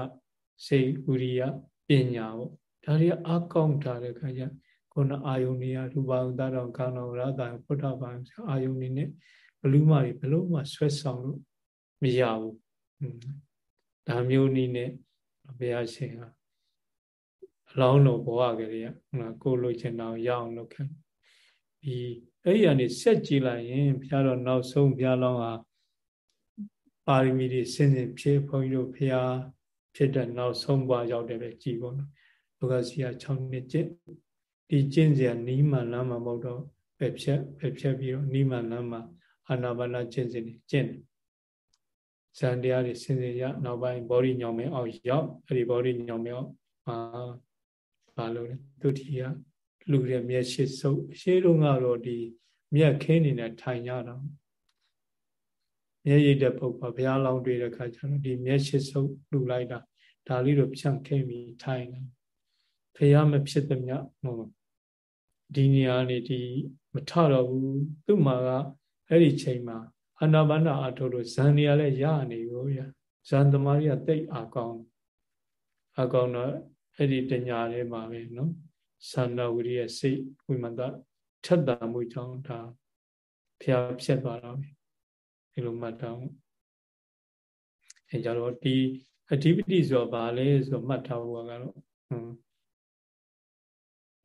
စိတ်ဥရိယပညာပေါ့ဒါတွေအကောင်းထားတဲ့ခါကျခုနအာယုန်နေရရူပဝတ္တတော်ကောင်းတော်ရတာဘုဒ္ဓဘာသာအာယုန်နေနဲ့ဘလူးမတွေဘလို့မှဆွဲဆောင်လို့မရဘူးဒါမျိုးနည်းနဲ့ဘုရားရှင်ဟာအလောင်းတော်ဘဝကလေးကကိုလိုချင်အောင်ရအောင်လုပ်ခဲ့ဒီ အဲ့ဒီကနေဆက်ကြည့်လိုက်ရင်ဘုရားတော်နောက်ဆုံးဘုရားလောင်းဟာပါရမီတွေစင်စင်ဖြည့်ဘုန်းကြီးတို့ဘုရားဖြစ်တဲ့နောက်ဆုံးဘဝရောက်တယ်ပဲကြည်ပေါ့နော်လောကစီက6နှစ်ကျင့်ဒီကျင့်စရာနီးမှန်လမ်းမှာမဟုတ်တော့ပဲဖြတ်ပဲဖြတ်ပြီးတော့နီးမှန်လမ်းမှာအာနာပါနာကျင့်စဉ်ကျင့်ဇန်တရားတွေစင်စင်ရနောက်ပိုင်းဘောဓိညောင်မင်းအောင်ရောက်အဲ့ဒီဘောဓိညောင်မင်းအောင်အာဘာလို့လဲသူတိယ လူရဲ့မျက်ရှိစုပ်ရှေးတုန်းကတော့ဒီမျက်ခင်းနေနဲ့ထိုင်ကြတော့မျက်ရည်တဲ့ပုဂ္ဂိုလ်ဘုရားလောင်းတွေ့တဲ့ခါကျတော့ဒီမျက်ရှိစုပ်လူလိုက်တာဒါလေးတော့ဖြန့်ခင်းပြီးထိုင်တယ်ဖះမဖြစ်သမျှဟိုဒီနေရာနေဒီမထတော့ဘူးသူ့မှာကအဲ့ဒီချိန်မှာအာနာပါနအထုတ်လို့ဇန်နေရလဲရနေကိုဗျဇန်သမားကြီးကတိတ်အာကောင်းအာကောင်းတော့အဲ့ဒီတညာလေးမှာပဲနော် သန္တာဝိရိယစိတ်ဝိမတထက်တာမှုကြောင့်ဒါဖျားဖြတ်သွားတော့ဒီလိုမှတ်တော့အဲကြတော့ဒီအဓိပတိဆိုတော့ဗာလဲဆိုမှတ်ထားဖို့ကတော့ဟွန်း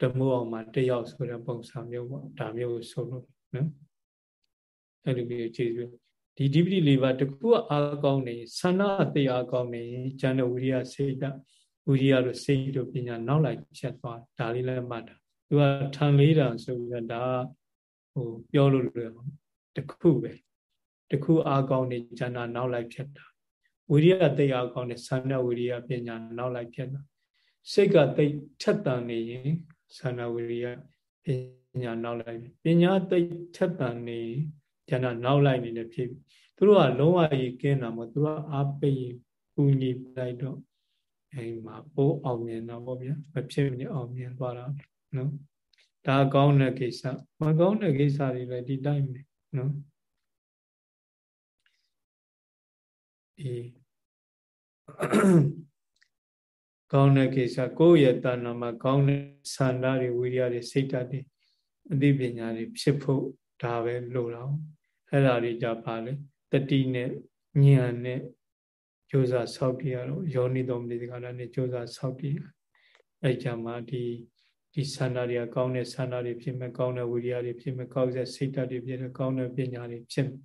တမိုးအောင်မှာတယောက်ဆိုတဲ့ပုံစံမျိုးပေါ့ဒါမျိုးဆိုလို့နော်အဲ့လိုမျိုးကျေးဇူးဒီဓိပတိလေးပါတခုအားကောင်းနေဆန္ဒသိအားကောင်းနေဉာဏ်ဝိရိယစိတ် ဓာတ်ဝိရိယတို့စိတ်တို့ပညာနောက်လိုက်ချက်သွားဒါလေးလည်းမှတ်တာသူကထံလေးတာဆိုပြီးတော့ဒါဟိုပြောလို့လွယ်တခုပဲတခုအားကောင်းနေဉာဏ်နောက်လိုက်ဖြတ်တာဝိရိယသိအားကောင်းနေဆန္ဒဝိရိယပညာနောက်လိုက်ဖြတ်တာစိတ်ကသိထက်တန်နေရင်ဆန္ဒဝိရိယပညာနောက်လိုက်ပညာသိထက်တန်နေဉာဏ်နောက်လိုက်နေတဲ့ဖြစ်သူတို့ကလုံးဝကြီးကင်းတာမဟုတ်သူတို့ကအားပေးပူညီလိုက်တော့ အိမ်မှာပိုးအောင်မြင်တော့ဗောဗျာမဖြစ်မနေအောင်မြင်သွားတာနော်ဒါကောင်းတဲ့ကိစ္စမကောင်းတဲ့ကိစ္စတွေလည်းဒီတိုင်းပဲနော်ဒီကောင်းတဲ့ကိစ္စကိုယ့်ရဲ့တဏ္ဍာမှာကောင်းတဲ့ဆန္ဒတွေဝိရိယတွေစိတ်ဓာတ်တွေအသိပညာတွေဖြစ်ဖို့ဒါပဲလိုတော့အဲ့ဒါတွေကြပါလေတတိနဲ့ဉာဏ်နဲ့ ကြိုးစားဆောက်တည်ရတော့ယောနိတော်မနိကရာနဲ့ကြိုးစားဆောက်တည်အဲ့ကြမှာဒီဒီဆန္ဒတွေကကောင်းတဲ့ဆန္ဒတွေဖြစ်မယ်ကောင်းတဲ့ဝိရိယတွေဖြစ်မယ်ကောင်းတဲ့စိတ်ဓာတ်တွေဖြစ်မယ်ကောင်းတဲ့ပညာတွေဖြစ်မယ်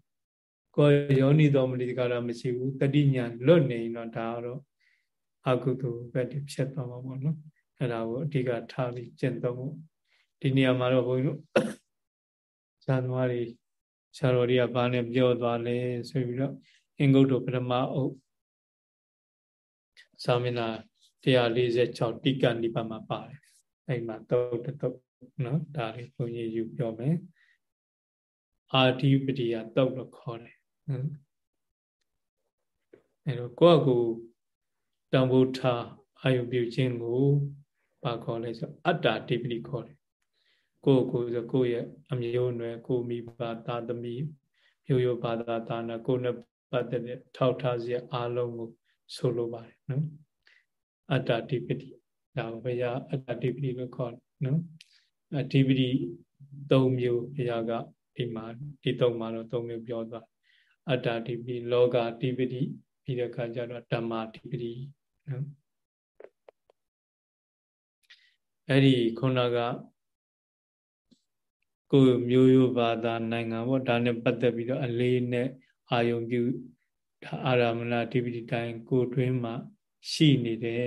ကိုယ်ယောနိတော်မနိကရာမရှိဘူးတတိညာလွတ်နေရင်တော့ဒါကတော့အကုသိုလ်ဘက်တွေဖြစ်သွားမှာပေါ့နော်အဲ့ဒါကိုအဓိကထားပြီးကျင့်သုံးဖို့ဒီနေရာမှာတော့ဘုန်းကြီးတို့ဇာသမားတွေဆရာတော်တွေကဘာနဲ့ပြောသွားလဲဆိုပြီးတော့အင်္ဂုတ္တပထမအုပ် သာမဏေ146တိကနိပါမှာပါတယ်အဲ့မှာတုတ်တုတ်နော်ဒါလေးဘုန်းကြီးယူပြောမယ်အာဓိပတိယတုတ်လို့ခေါ်တယ်အဲ့တော့ကိုယ့်အကူတံဖို့ထားအာယုပြုခြင်းကိုပါခေါ်လဲဆိုအတ္တတိပတိခေါ်တယ်ကိုယ့်ကိုယ်ဆိုကိုယ့်ရဲ့အမျိုးအနွယ်ကိုမိဘသာသမီမျိုးရိုးဘာသာသာနာကိုယ်နဲ့ပတ်သက်တဲ့ထောက်ထားစရာအားလုံးကို ဆိုလိုပါတယ်နော်အတ္တတိပတိဒါဘုရားအတ္တတိပတိလို့ခေါ်နော်အတိပတိ၃မျိုးဘုရားကဒီမှာဒီ၃မှာတော့၃မျိုးပြောသွားအတ္တတိပတိလောကတိပတိပြီးတဲ့အခါကျတော့ဓမ္မတိပတိနော်အဲ့ဒီခုနကကိုမျိုးရိုးဘာသာနိုင်ငံပေါ့ဒါနဲ့ပတ်သက်ပြီးတော့အလေးနဲ့အာယုံပြုဒါ အာရမဏတိပတိတိုင်းကိုတွင်းမှာရှိနေတဲ့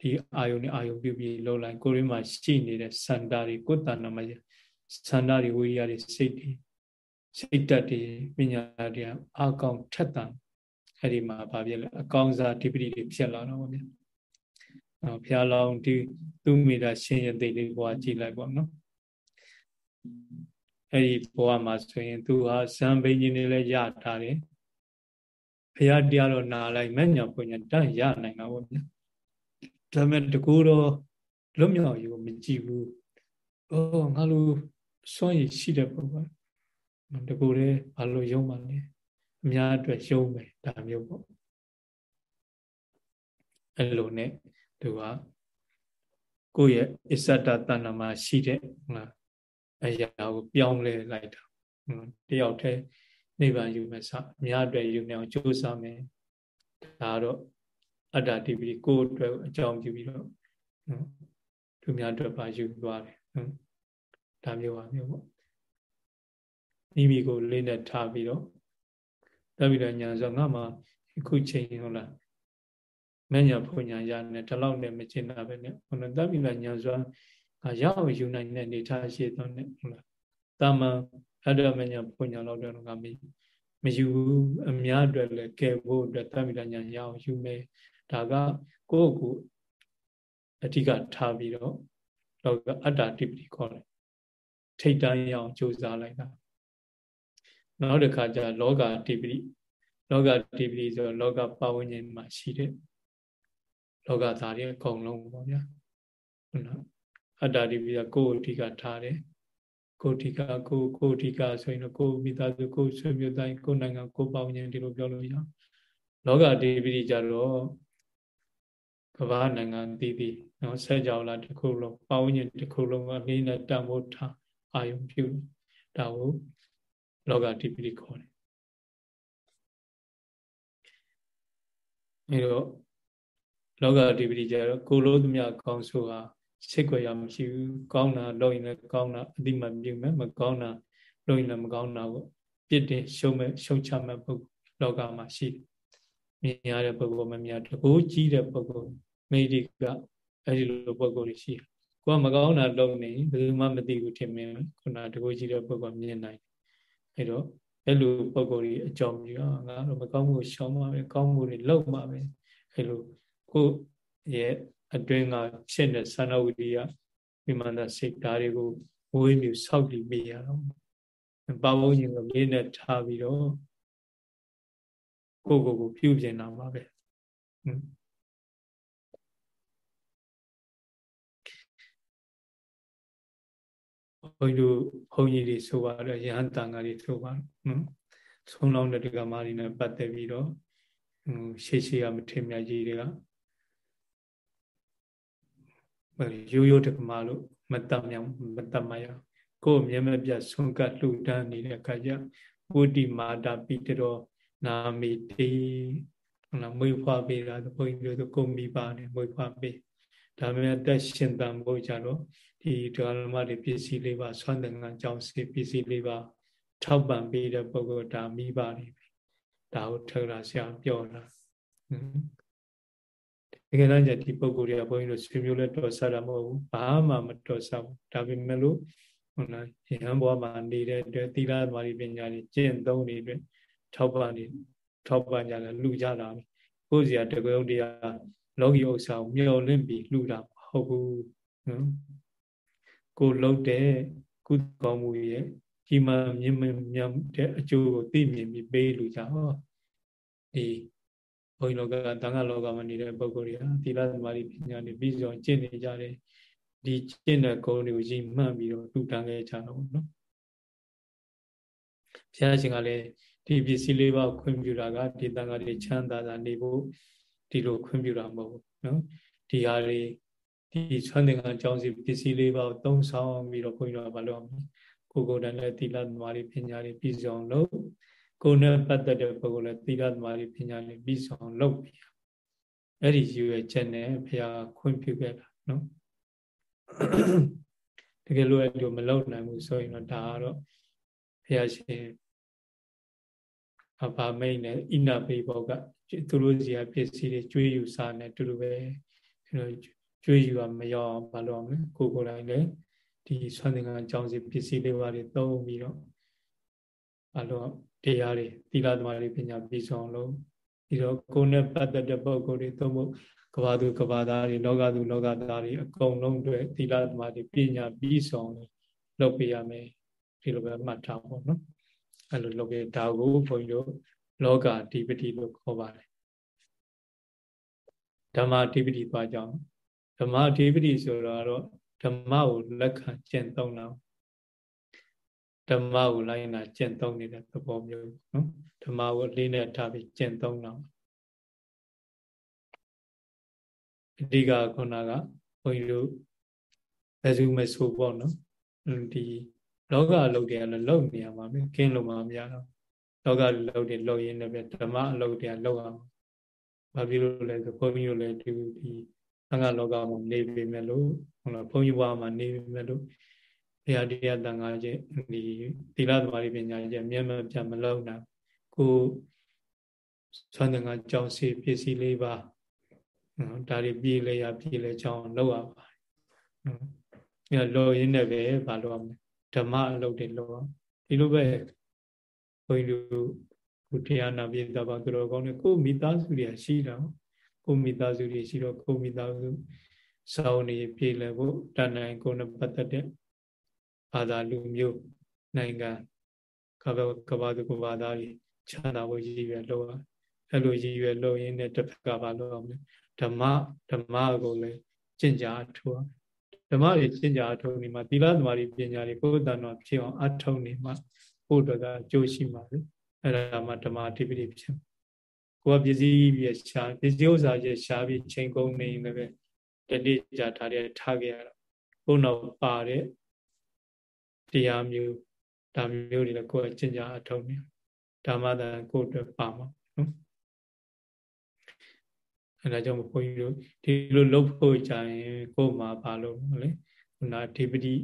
ဒီအာယုံနဲ့အာယုံပြုပြီးလှုပ်လိုက်ကိုတွင်းမှာရှိနေတဲ့စန္ဒာတွေကိုယ်တဏ္ဍမှာစန္ဒာတွေဝိရိယတွေစိတ်တွေစိတ်တတ်တွေပညာတွေအကောင်ထက်တန်အဲ့ဒီမှာဗာပြလဲအကောင်စားတိပတိတွေဖြစ်လာတော့ဗျာအော်ဘုရားလောင်းဒီသူမိတာရှင်ရသိလေးဘွားကြည့်လိုက်ပေါ့နော်အဲ့ဒီဘဝမှာဆိုရင်သူဟာဇံဘိညာဉ်တွေလည်းရထားတယ် ဘုရားတရားတော်နာလိုက်မဲ့ညာပုံညာတန်ရနိုင်တာပေါ့ဗျာဒါပေမဲ့တကူတော့လွတ်မြောက်ရေးကိုမကြည့်ဘူးအော်ငါလိုစွန့်ရည်ရှိတဲ့ပုံပါတကူလည်းဘာလို့ယုံမှလဲအများအတွက်ယုံမယ်ဒါမျိုးပေါ့အဲ့လိုနဲ့သူကကိုယ့်ရဲ့အစ္ဆတတဏ္ဍမှာရှိတဲ့ဟုတ်လားအရာကိုပြောင်းလဲလိုက်တာတယောက်တည်း နိဗ္ဗာန်ယူမယ်စအများအတွက်ယူနေအောင်ကြိုးစားမယ်ဒါတော့အတ္တတိပိကိုယ်အတွက်အကြောင်းပြုပြီးတော့သူများအတွက်ပါယူသွားတယ်ဒါမျိုးပါမျိုးပေါ့မိမိကိုလေးနဲ့ထားပြီးတော့တက်ပြီးတော့ညာဆိုငါမှအခုချိန်ဟုတ်လားမညာဖွညာရနဲ့ဒီလောက်နဲ့မကျင်တာပဲနဲ့ဟိုတက်ပြီးတော့ညာဆိုရအောင်ယူနိုင်တဲ့အနေထားရှိတော့နဲ့ဟုတ်လားတာမန် အတ္တမညာဖွညာလောက်တော့ကမမယူအများအတွက်လည်းကဲဖို့အတွက်တမိတညာရအောင်ယူမယ်ဒါကကိုယ့်ကိုအဓိကထားပြီးတော့တော့အတ္တတိပတိခေါ်တယ်ထိတ်တန်းရအောင်ကြိုးစားလိုက်တာနောက်တစ်ခါကျလောကတိပတိလောကတိပတိဆိုလောကပဝဉ္ဇဉ်မှာရှိတဲ့လောကသားတွေအကုန်လုံးပေါ့ဗျာဟုတ်လားအတ္တတိပိယကိုယ်အဓိကထားတယ် ကိုဋ္ဌိကကိုကိုဋ္ဌိကဆိုရင်တော့ကိုမိသားစုကိုဆွေမျိုးတိုင်းကိုနိုင်ငံကိုပေါင်းရင်ဒီလိုပြောလို့ရလောကဒေဝီကြတော့ကမ္ဘာနိုင်ငံတည်တည်နော်ဆက်ကြောလာတစ်ခုလုံးပေါင်းရင်တစ်ခုလုံးကလေးနဲ့တန်ဖို့ထားအာယုံပြုဒါကိုလောကဒေဝီခေါ်တယ်အဲတော့လောကဒေဝီကြတော့ကိုလိုသမျှကောင်းဆိုတာ စိတ်ွယ်ရမရှိဘူးကောင်းတာလုပ်ရင်လည်းကောင်းတာအတိမပြုမယ်မကောင်းတာလုပ်ရင်လည်းမကောင်းတာကိုပြစ်တင်ရှုံးမဲ့ရှုံချမဲ့ပုဂ္ဂိုလ်လောကမှာရှိတယ်မြင်ရတဲ့ပုဂ္ဂိုလ်မမြင်တကူကြီးတဲ့ပုဂ္ဂိုလ်မိတိကအဲ့ဒီလိုပုဂ္ဂိုလ်တွေရှိတယ်ကိုကမကောင်းတာလုပ်နေဘယ်သူမှမသိဘူးထင်မင်းခုနတကူကြီးတဲ့ပုဂ္ဂိုလ်မြင်နိုင်အဲ့တော့အဲ့လိုပုဂ္ဂိုလ်ကြီးအကြောင်းပြီးတော့ငါတော့မကောင်းမှုရှောင်ပါပဲကောင်းမှုတွေလုပ်ပါပဲအဲ့လိုကိုရဲ့ အတွင်းကဖြစ်တဲ့သန္နဝိရိယမိမန္တစိတ်ဓာတ်တွေကိုဝေးမြူဆောက်တည်ပေးရတော့ပါဝုန်းကြီးကိုလေးနဲ့ထားပြီးတော့ကိုကိုကိုပြုပြင်တာပါပဲဘုန်းကြီးတို့ဘုန်းကြီးတွေဆိုပါတော့ရဟန်းတန်ဃာတွေဆိုပါနော်ဆုံးလောင်းတဲ့ဒကမာတွေနဲ့ပတ်သက်ပြီးတော့ရှေ့ရှေ့ကမထေမြတ်ကြီးတွေက ရိုးရိုးတက္ကမလို့မတတ်မြောင်မတတ်မရကိုယ်မြဲမပြတ်ဆုံးကလှူဒန်းနေတဲ့အခါကျဝုတိမာတာပိတရောနာမီတိဟုတ်လားမွေးဖွားပေးတာဘုန်းကြီးတို့ကိုမိပါတယ်မွေးဖွားပေးဒါပေမဲ့တက်ရှင်တန်ဖို့ကြတော့ဒီဒကာလမတွေပစ္စည်းလေးပါဆွမ်းတန်ကကြောင်းစီပစ္စည်းလေးပါ ထောက်ပံ့ပေးတဲ့ပုဂ္ဂိုလ်ဒါမိပါတယ်ဒါကိုထောက်လာဆရာပြောတာတ ကယ်တော့ဒီပုံကိုယ်တွေကဘုန်းကြီးတို့ဆွေမျိုးလက်တော်ဆတာမဟုတ်ဘူးဘာမှမတော်ဆဘူးဒါပေမဲ့လို့ဟုတ်လားရဟန်းဘဝမှာနေတဲ့အတွက်သီလသမာဓိပညာတွေကျင့်သုံးနေတဲ့ထောက်ပံ့နေထောက်ပံ့ကြတယ်လှူကြတာကိုယ်စီကတကွယ်ုံတရားလောကီဥစ္စာကိုမျောလင့်ပြီးလှူတာမဟုတ်ဘူးနော်ကိုလှုပ်တဲ့ကုသကောင်းမှုရဲ့ဒီမှာမြင်မြင်တဲ့အကျိုးကိုသိမြင်ပြီးပေးလူကြဟောဒီဘု န်းကြီးလောကတန်ခါလောကမှာနေတဲ့ပုဂ္ဂိုလ်တွေဟာသီလသမာဓိပညာတွေပြီးဆုံးကျင့်နေကြတယ်ဒီကျင့်တဲ့ဂုဏ်တွေကိုရည်မှန်းပြီးတော့လူတန်းခဲ့ကြတော့နော်ဘုရားရှင်ကလည်းဒီပစ္စည်းလေးပါးခွင့်ပြုတာကဒီတန်ခါတွေချမ်းသာသာနေဖို့ဒီလိုခွင့်ပြုတာမဟုတ်ဘူးနော်ဒီဟာတွေဒီဆွမ်းသင်္ကန်းအကြောင်းစီပစ္စည်းလေးပါးကိုသုံးဆောင်ပြီးတော့ဘုန်းကြီးတို့ကမလုပ်အောင်ကိုကိုယ်တိုင်လည်းသီလသမာဓိပညာတွေပြီးဆုံးလို့ ကိုယ်နဲ့ပတ်သက်တဲ့ပုဂ္ဂိုလ်လည်းသီလသမာဓိပညာနဲ့ပြီးဆောင်လုပ်ပြီးအဲ့ဒီယူရဲ့ချက်နဲ့ဘုရားခွင့်ပြုခဲ့တာနော်တကယ်လို့အဲ့လိုမလုပ်နိုင်ဘူးဆိုရင်တော့ဒါကတော့ဘုရားရှင်အဘာမိတ်နဲ့ဣနာပိဘောကသူတို့စီကပစ္စည်းတွေကျွေးယူစားနေတူတူပဲအဲလိုကျွေးယူကမရောက်အောင်မလုပ်အောင်ကိုကိုယ်တိုင်လည်းဒီဆွမ်းသင်္ကန်းအကြောင်းစီပစ္စည်းလေးပါးတွေသုံးပြီးတော့အလို့ တရားတွေသီလသမားတွေပညာပြီးဆုံးလို့ပြီးတော့ကိုယ်နဲ့ပတ်သက်တဲ့ပုဂ္ဂိုလ်တွေသုံးဖို့ကဘာသူကဘာသားတွေလောကသူလောကသားတွေအကုန်လုံးတွေသီလသမားတွေပညာပြီးဆုံးလုပ်ပေးရမယ်ဒီလိုပဲမှတ်ထားပါတော့အဲ့လိုလုပ်ပေးဒါကိုဘုန်းကြီးတို့လောကဓိပတိလို့ခေါ်ပါတယ်ဓမ္မဓိပတိသွားကြအောင်ဓမ္မဓိပတိဆိုတော့ဓမ္မကိုလက်ခံကျင့်သုံးတာ ဓမ္မကိုလိုက်နာကျင့်သုံးနေတဲ့သဘောမျိုးနော်ဓမ္မကိုအလေးနဲ့ထားပြီးကျင့်သုံးတာအဓိကခုနကဘုန်းကြီးတို့ဘယ်သူမဆိုပေါ့နော်ဒီလောကအလုပ်တွေကလည်းလုပ်နေရမှာပဲကင်းလို့မှမရတော့လောကအလုပ်တွေလုပ်ရင်းနဲ့ပဲဓမ္မအလုပ်တွေကလုပ်အောင်ဘာဖြစ်လို့လဲဆိုဘုန်းကြီးတို့လည်းဒီဒီသံဃာလောကမှာနေပြီမဲ့လို့ဟုတ်လားဘုန်းကြီးဘဝမှာနေပြီမဲ့လို့ ဘုရားတရားတန်ခါကျဒီသီလသမာဓိပညာကျအမြဲမပြတ်မလုံးတာကိုဆွမ်းတန်ခါကြောင်းစီပစ္စည်းလေးပါနော်ဒါတွေပြေးလဲရပြေးလဲကြောင်းလောက်ရပါတယ်နော်အဲလောရင်းနဲ့ပဲမလုပ်ရမလဲဓမ္မအလုပ်တွေလုပ်အောင်ဒီလိုပဲဘုန်းကြီးတို့ကိုတရားနာပြေတာပါသူတော်ကောင်းတွေကိုမိသားစုတွေရှိတာကိုမိသားစုတွေရှိတော့ကိုမိသားစုစောင်းနေပြေးလဲဖို့တဏ္ဍိုင်ကိုနဲ့ပတ်သက်တဲ့ ဘာသာလူမျိုးနိုင်ငံကဘာကဘာသူကဘာသာကြီးခြားတာကိုရည်ရွယ်လို့အဲ့လိုရည်ရွယ်လို့ရင်းနဲ့တစ်ဖက်ကဘာလို့အောင်လဲဓမ္မဓမ္မကိုလည်းကျင့်ကြအထူးဓဓမ္မတွေကျင့်ကြအထုံးနေမှာသီလသမารီပညာတွေကိုယ်တန်တော်ဖြစ်အောင်အထုံးနေမှာဖို့တော့ကကြိုးရှိမှာလေအဲ့ဒါမှဓမ္မအဓိပတိဖြစ်ကိုယ်ကပစ္စည်းပြီးရှားပစ္စည်းဥစ္စာကြီးရှားပြီးချိန်ကုန်နေရင်လည်းတနေ့ကြာထားတဲ့ထားခဲ့ရတော့ဘုံတော့ပါတဲ့ တရားမျိုးဒါမျိုးတွေလည်းကိုယ်ကကျင့်ကြအထုံးနေဓမ္မတန်ကိုယ်အတွက်ပါမှာနော်အဲဒါကြောင့်ဘုန်းကြီးတို့ဒီလိုလုပ်ဖို့ကြရင်ကိုယ်မှာပါလို့လေခုနဒီပတိ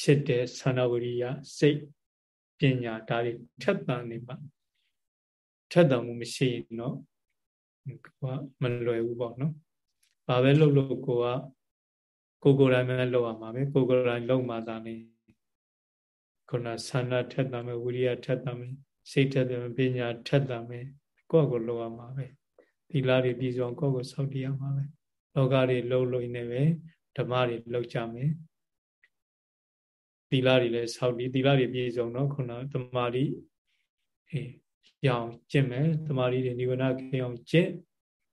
ဖြစ်တဲ့သန္နဝရိယစိတ်ပညာဒါတွေထက်သန်နေမှာထက်သန်မှုမရှိရင်တော့ကိုကမလွယ်ဘူးပေါ့နော်။ဘာပဲလုပ်လို့ကိုက ကိုကိုယ်တိုင်ပဲလုပ်ရမှာပဲကိုကိုယ်တိုင်လုပ်မှသာလေခုနဆန္ဒထက်သန်မယ်ဝိရိယထက်သန်မယ်စိတ်ထက်သန်မယ်ပညာထက်သန်မယ်ကိုယ့်ကိုလုပ်ရမှာပဲသီလတွေပြည်စုံကိုယ့်ကိုစောင့်တည်ရမှာပဲလောကတွေလှုပ်လို့နေပဲဓမ္မတွေလှုပ်ကြမယ်သီလတွေလည်းစောင့်တည်သီလတွေပြည်စုံတော့ခုနသမာဓိအေးရအောင်ကျင့်မယ်သမာဓိတွေနိဗ္ဗာန်ခင်အောင်ကျင့်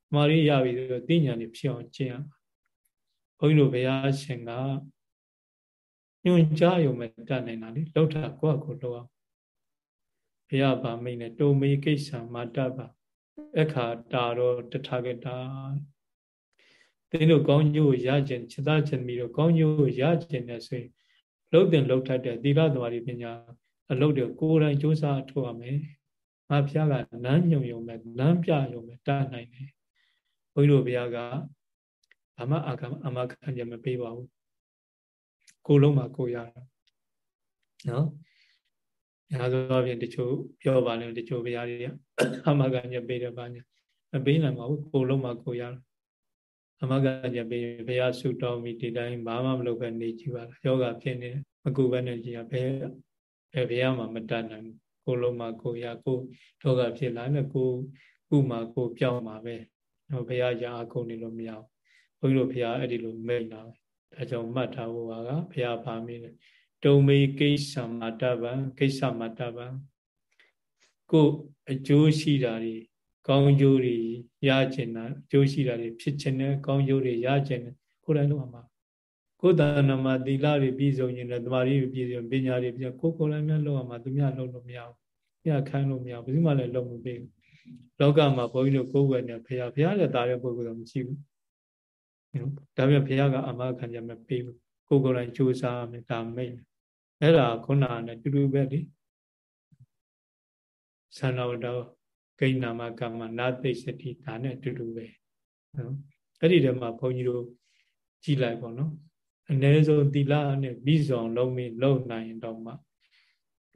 သမာဓိရပြီဆိုတော့သိဉာဏ်တွေဖြစ်အောင်ကျင့်ရဘုုန်းကြီးတို့ဘုရားရှင်ကညွန်ကြားရုံပဲတတ်နိုင်တာလေလောက်တာကိုယ့်အကိုလောက်အောင်ဘုရားဗာမိတ်နဲ့တုံမေကိစ္စမာတပါအခါတာရောတထာဂတာသင်တို့ကောင်းကျိုးရခြင်းခြေသားခြင်းမီတို့ကောင်းကျိုးရခြင်းနဲ့ဆိုရင်လှုပ်တင်လှုပ်ထက်တဲ့သီလသမာဓိပညာအလုပ်တွေကိုယ်တိုင်စူးစမ်းထုတ်ရမယ်။ငါဘုရားကလမ်းညွန်ရုံပဲလမ်းပြရုံပဲတားနိုင်တယ်။ဘုန်းကြီးတို့ဘုရားက ဘာမှအာကအမခံကြမပေးပါဘူး။ကိုယ်လုံးမှာကိုယ်ရတာ။နော်။ညာသောအပြင်တချို့ပြောပါလိမ့်တချို့ဘုရားတွေကအမခံကြပေးတယ်ပါညာမပေးနိုင်ပါဘူးကိုယ်လုံးမှာကိုယ်ရတာ။အမခံကြပေးဘုရားဆုတောင်းပြီးဒီတိုင်းဘာမှမလုပ်ဘဲနေကြည့်ပါလား။ယောဂဖြစ်နေတယ်မကူဘဲနဲ့ကြည်ရဘယ်ဘယ်ဘုရားမှမတတ်နိုင်ဘူးကိုလုံးမှာကိုရကိုယောဂဖြစ်လာနဲ့ကိုကုမှာကိုပြောင်းမှာပဲတော့ဘုရားရာအကုန်နေလို့မရဘူးဘု န်းကြီးတို့ဘုရားအဲ့ဒီလိုမိတ်လာပဲဒါကြောင့်မှတ်ထားဖို့ကဘုရားဗာမင်းတယ်တုံမေကိစ္စမတဗံကိစ္စမတဗံကိုအကျိုးရှိတာတွေကောင်းကျိုးတွေရကျင်တာအကျိုးရှိတာတွေဖြစ်ခြင်းနဲ့ကောင်းကျိုးတွေရကျင်တယ်ကိုယ်တိုင်လုပ်မှာကိုယ်တဏ္ဍမှာသီလတွေပြည့်စုံရင်လည်းတမာရီပြည့်စုံပညာတွေပြည့်ကိုယ်ကိုယ်လည်းများလုပ်ရမှာသူများလုပ်လို့မရဘူး။ညခိုင်းလို့မရဘူး။ဘယ်သူမှလည်းလုပ်မပေးဘူး။လောကမှာဘုန်းကြီးတို့ကိုယ်ွယ်နေဖရာဖရာလည်းတာတဲ့ပုဂ္ဂိုလ်တော့မရှိဘူး။ ဒါပေမဲ့ဖရာကအမခံကြမပေးဘူး။ကိုယ်ကိုယ်လည်းကြိုးစားမယ်ဒါမိတ်။အဲ့ဒါခုနကနဲ့တူတူပဲလေ။သန္နဝတ္တဂိဏမကမ္မနာသိစတိဒါနဲ့တူတူပဲ။နော်။အဲ့ဒီတည်းမှာဘုန်းကြီးတို့ကြည်လိုက်ပေါ့နော်။အ ਨੇ ဆုံးသီလနဲ့ပြီးဆောင်လုံးမိလုံနိုင်ရင်တော့မှ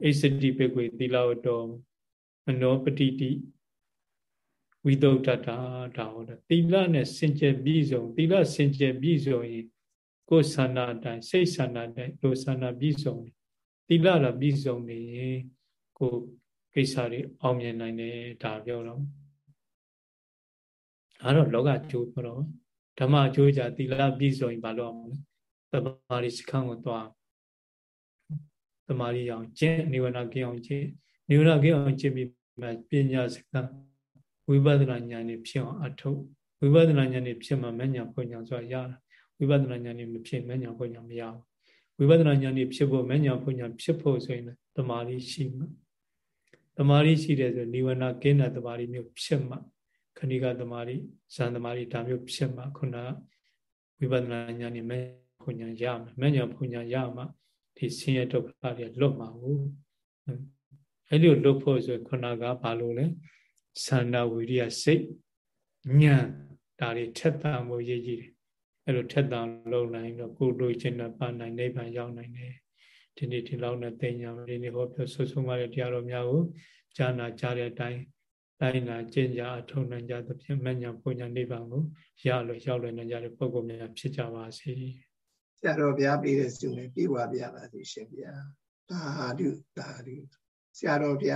အိစတိပကွေသီလဝတော်မနောပတိတိ ဝိသုဒ္ဓတာဒါဟောတယ်သီလနဲ့စင်ကြယ်ပြီးဆုံးသီလစင်ကြယ်ပြီးဆုံးရင်ကိုယ်ဆန္ဒအတိုင်းစိတ်ဆန္ဒအတိုင်းလိုဆန္ဒပြီးဆုံးတယ်သီလလာပြီးဆုံးနေရင်ကိုကိစ္စတွေအောင်မြင်နိုင်တယ်ဒါပြောတော့အဲ့တော့လောကကျိုးပြောတော့ဓမ္မကျိုးကြသီလပြီးဆုံးရင်ဘာလို့အောင်လဲသမာဓိစခန်းကိုသွားသမာဓိအောင်ကျင့်နိဝရဏကင်းအောင်ကျင့်နိဝရဏကင်းအောင်ကျင့်ပြီးမှပညာစခန်း ဝိပဿနာဉာဏ်นี่ဖြစ်အောင်အထုတ်ဝိပဿနာဉာဏ်นี่ဖြစ်မှမဉဏ်ဖွညာဆိုတာရတာဝိပဿနာဉာဏ်นี่မဖြစ်မဉဏ်ဖွညာမရဘူးဝိပဿနာဉာဏ်นี่ဖြစ်ဖို့မဉဏ်ဖွညာဖြစ်ဖို့ဆိုရင်သမာဓိရှိမှသမာဓိရှိတယ်ဆိုနိဝရဏကင်းတဲ့သမာဓိမျိုးဖြစ်မှခဏိကသမာဓိဇန်သမာဓိဒါမျိုးဖြစ်မှခုနဝိပဿနာဉာဏ်นี่မဖွညာရမယ်မညာဖွညာရမှဒီဆင်းရဲဒုက္ခတွေလွတ်မှာဘူးအဲ့ဒီလွတ်ဖို့ဆိုခုနကဘာလို့လဲ သန္တာဝိရိယစိတ်ဉာဏ်ဒါတွေထက်သန်ဖို့ရည်ကြီးတယ်အဲ့လိုထက်သန်လုပ်နိုင်တော့ကိုယ်လိုချင်တဲ့ပါနိုင်နိဗ္ဗာန်ရောက်နိုင်တယ်ဒီနေ့ဒီလောက်နဲ့သိညာဒီနေ့ဟောပြောဆွဆုံးပါတဲ့တရားတော်များကိုဈာနာကြားတဲ့အတိုင်းတိုင်းနာကျင့်ကြအထုံနိုင်ကြသဖြင့်မညာပုံညာနိဗ္ဗာန်ကိုရလို့ရောက်လွယ်နိုင်ကြတဲ့ပုဂ္ဂိုလ်များဖြစ်ကြပါစေ။ဆရာတော်ဘုရားပေးတဲ့ဆုနဲ့ပြေဝပြပါစေရှင်ဗျာသာဓုသာဓုဆရာတော်ဘုရား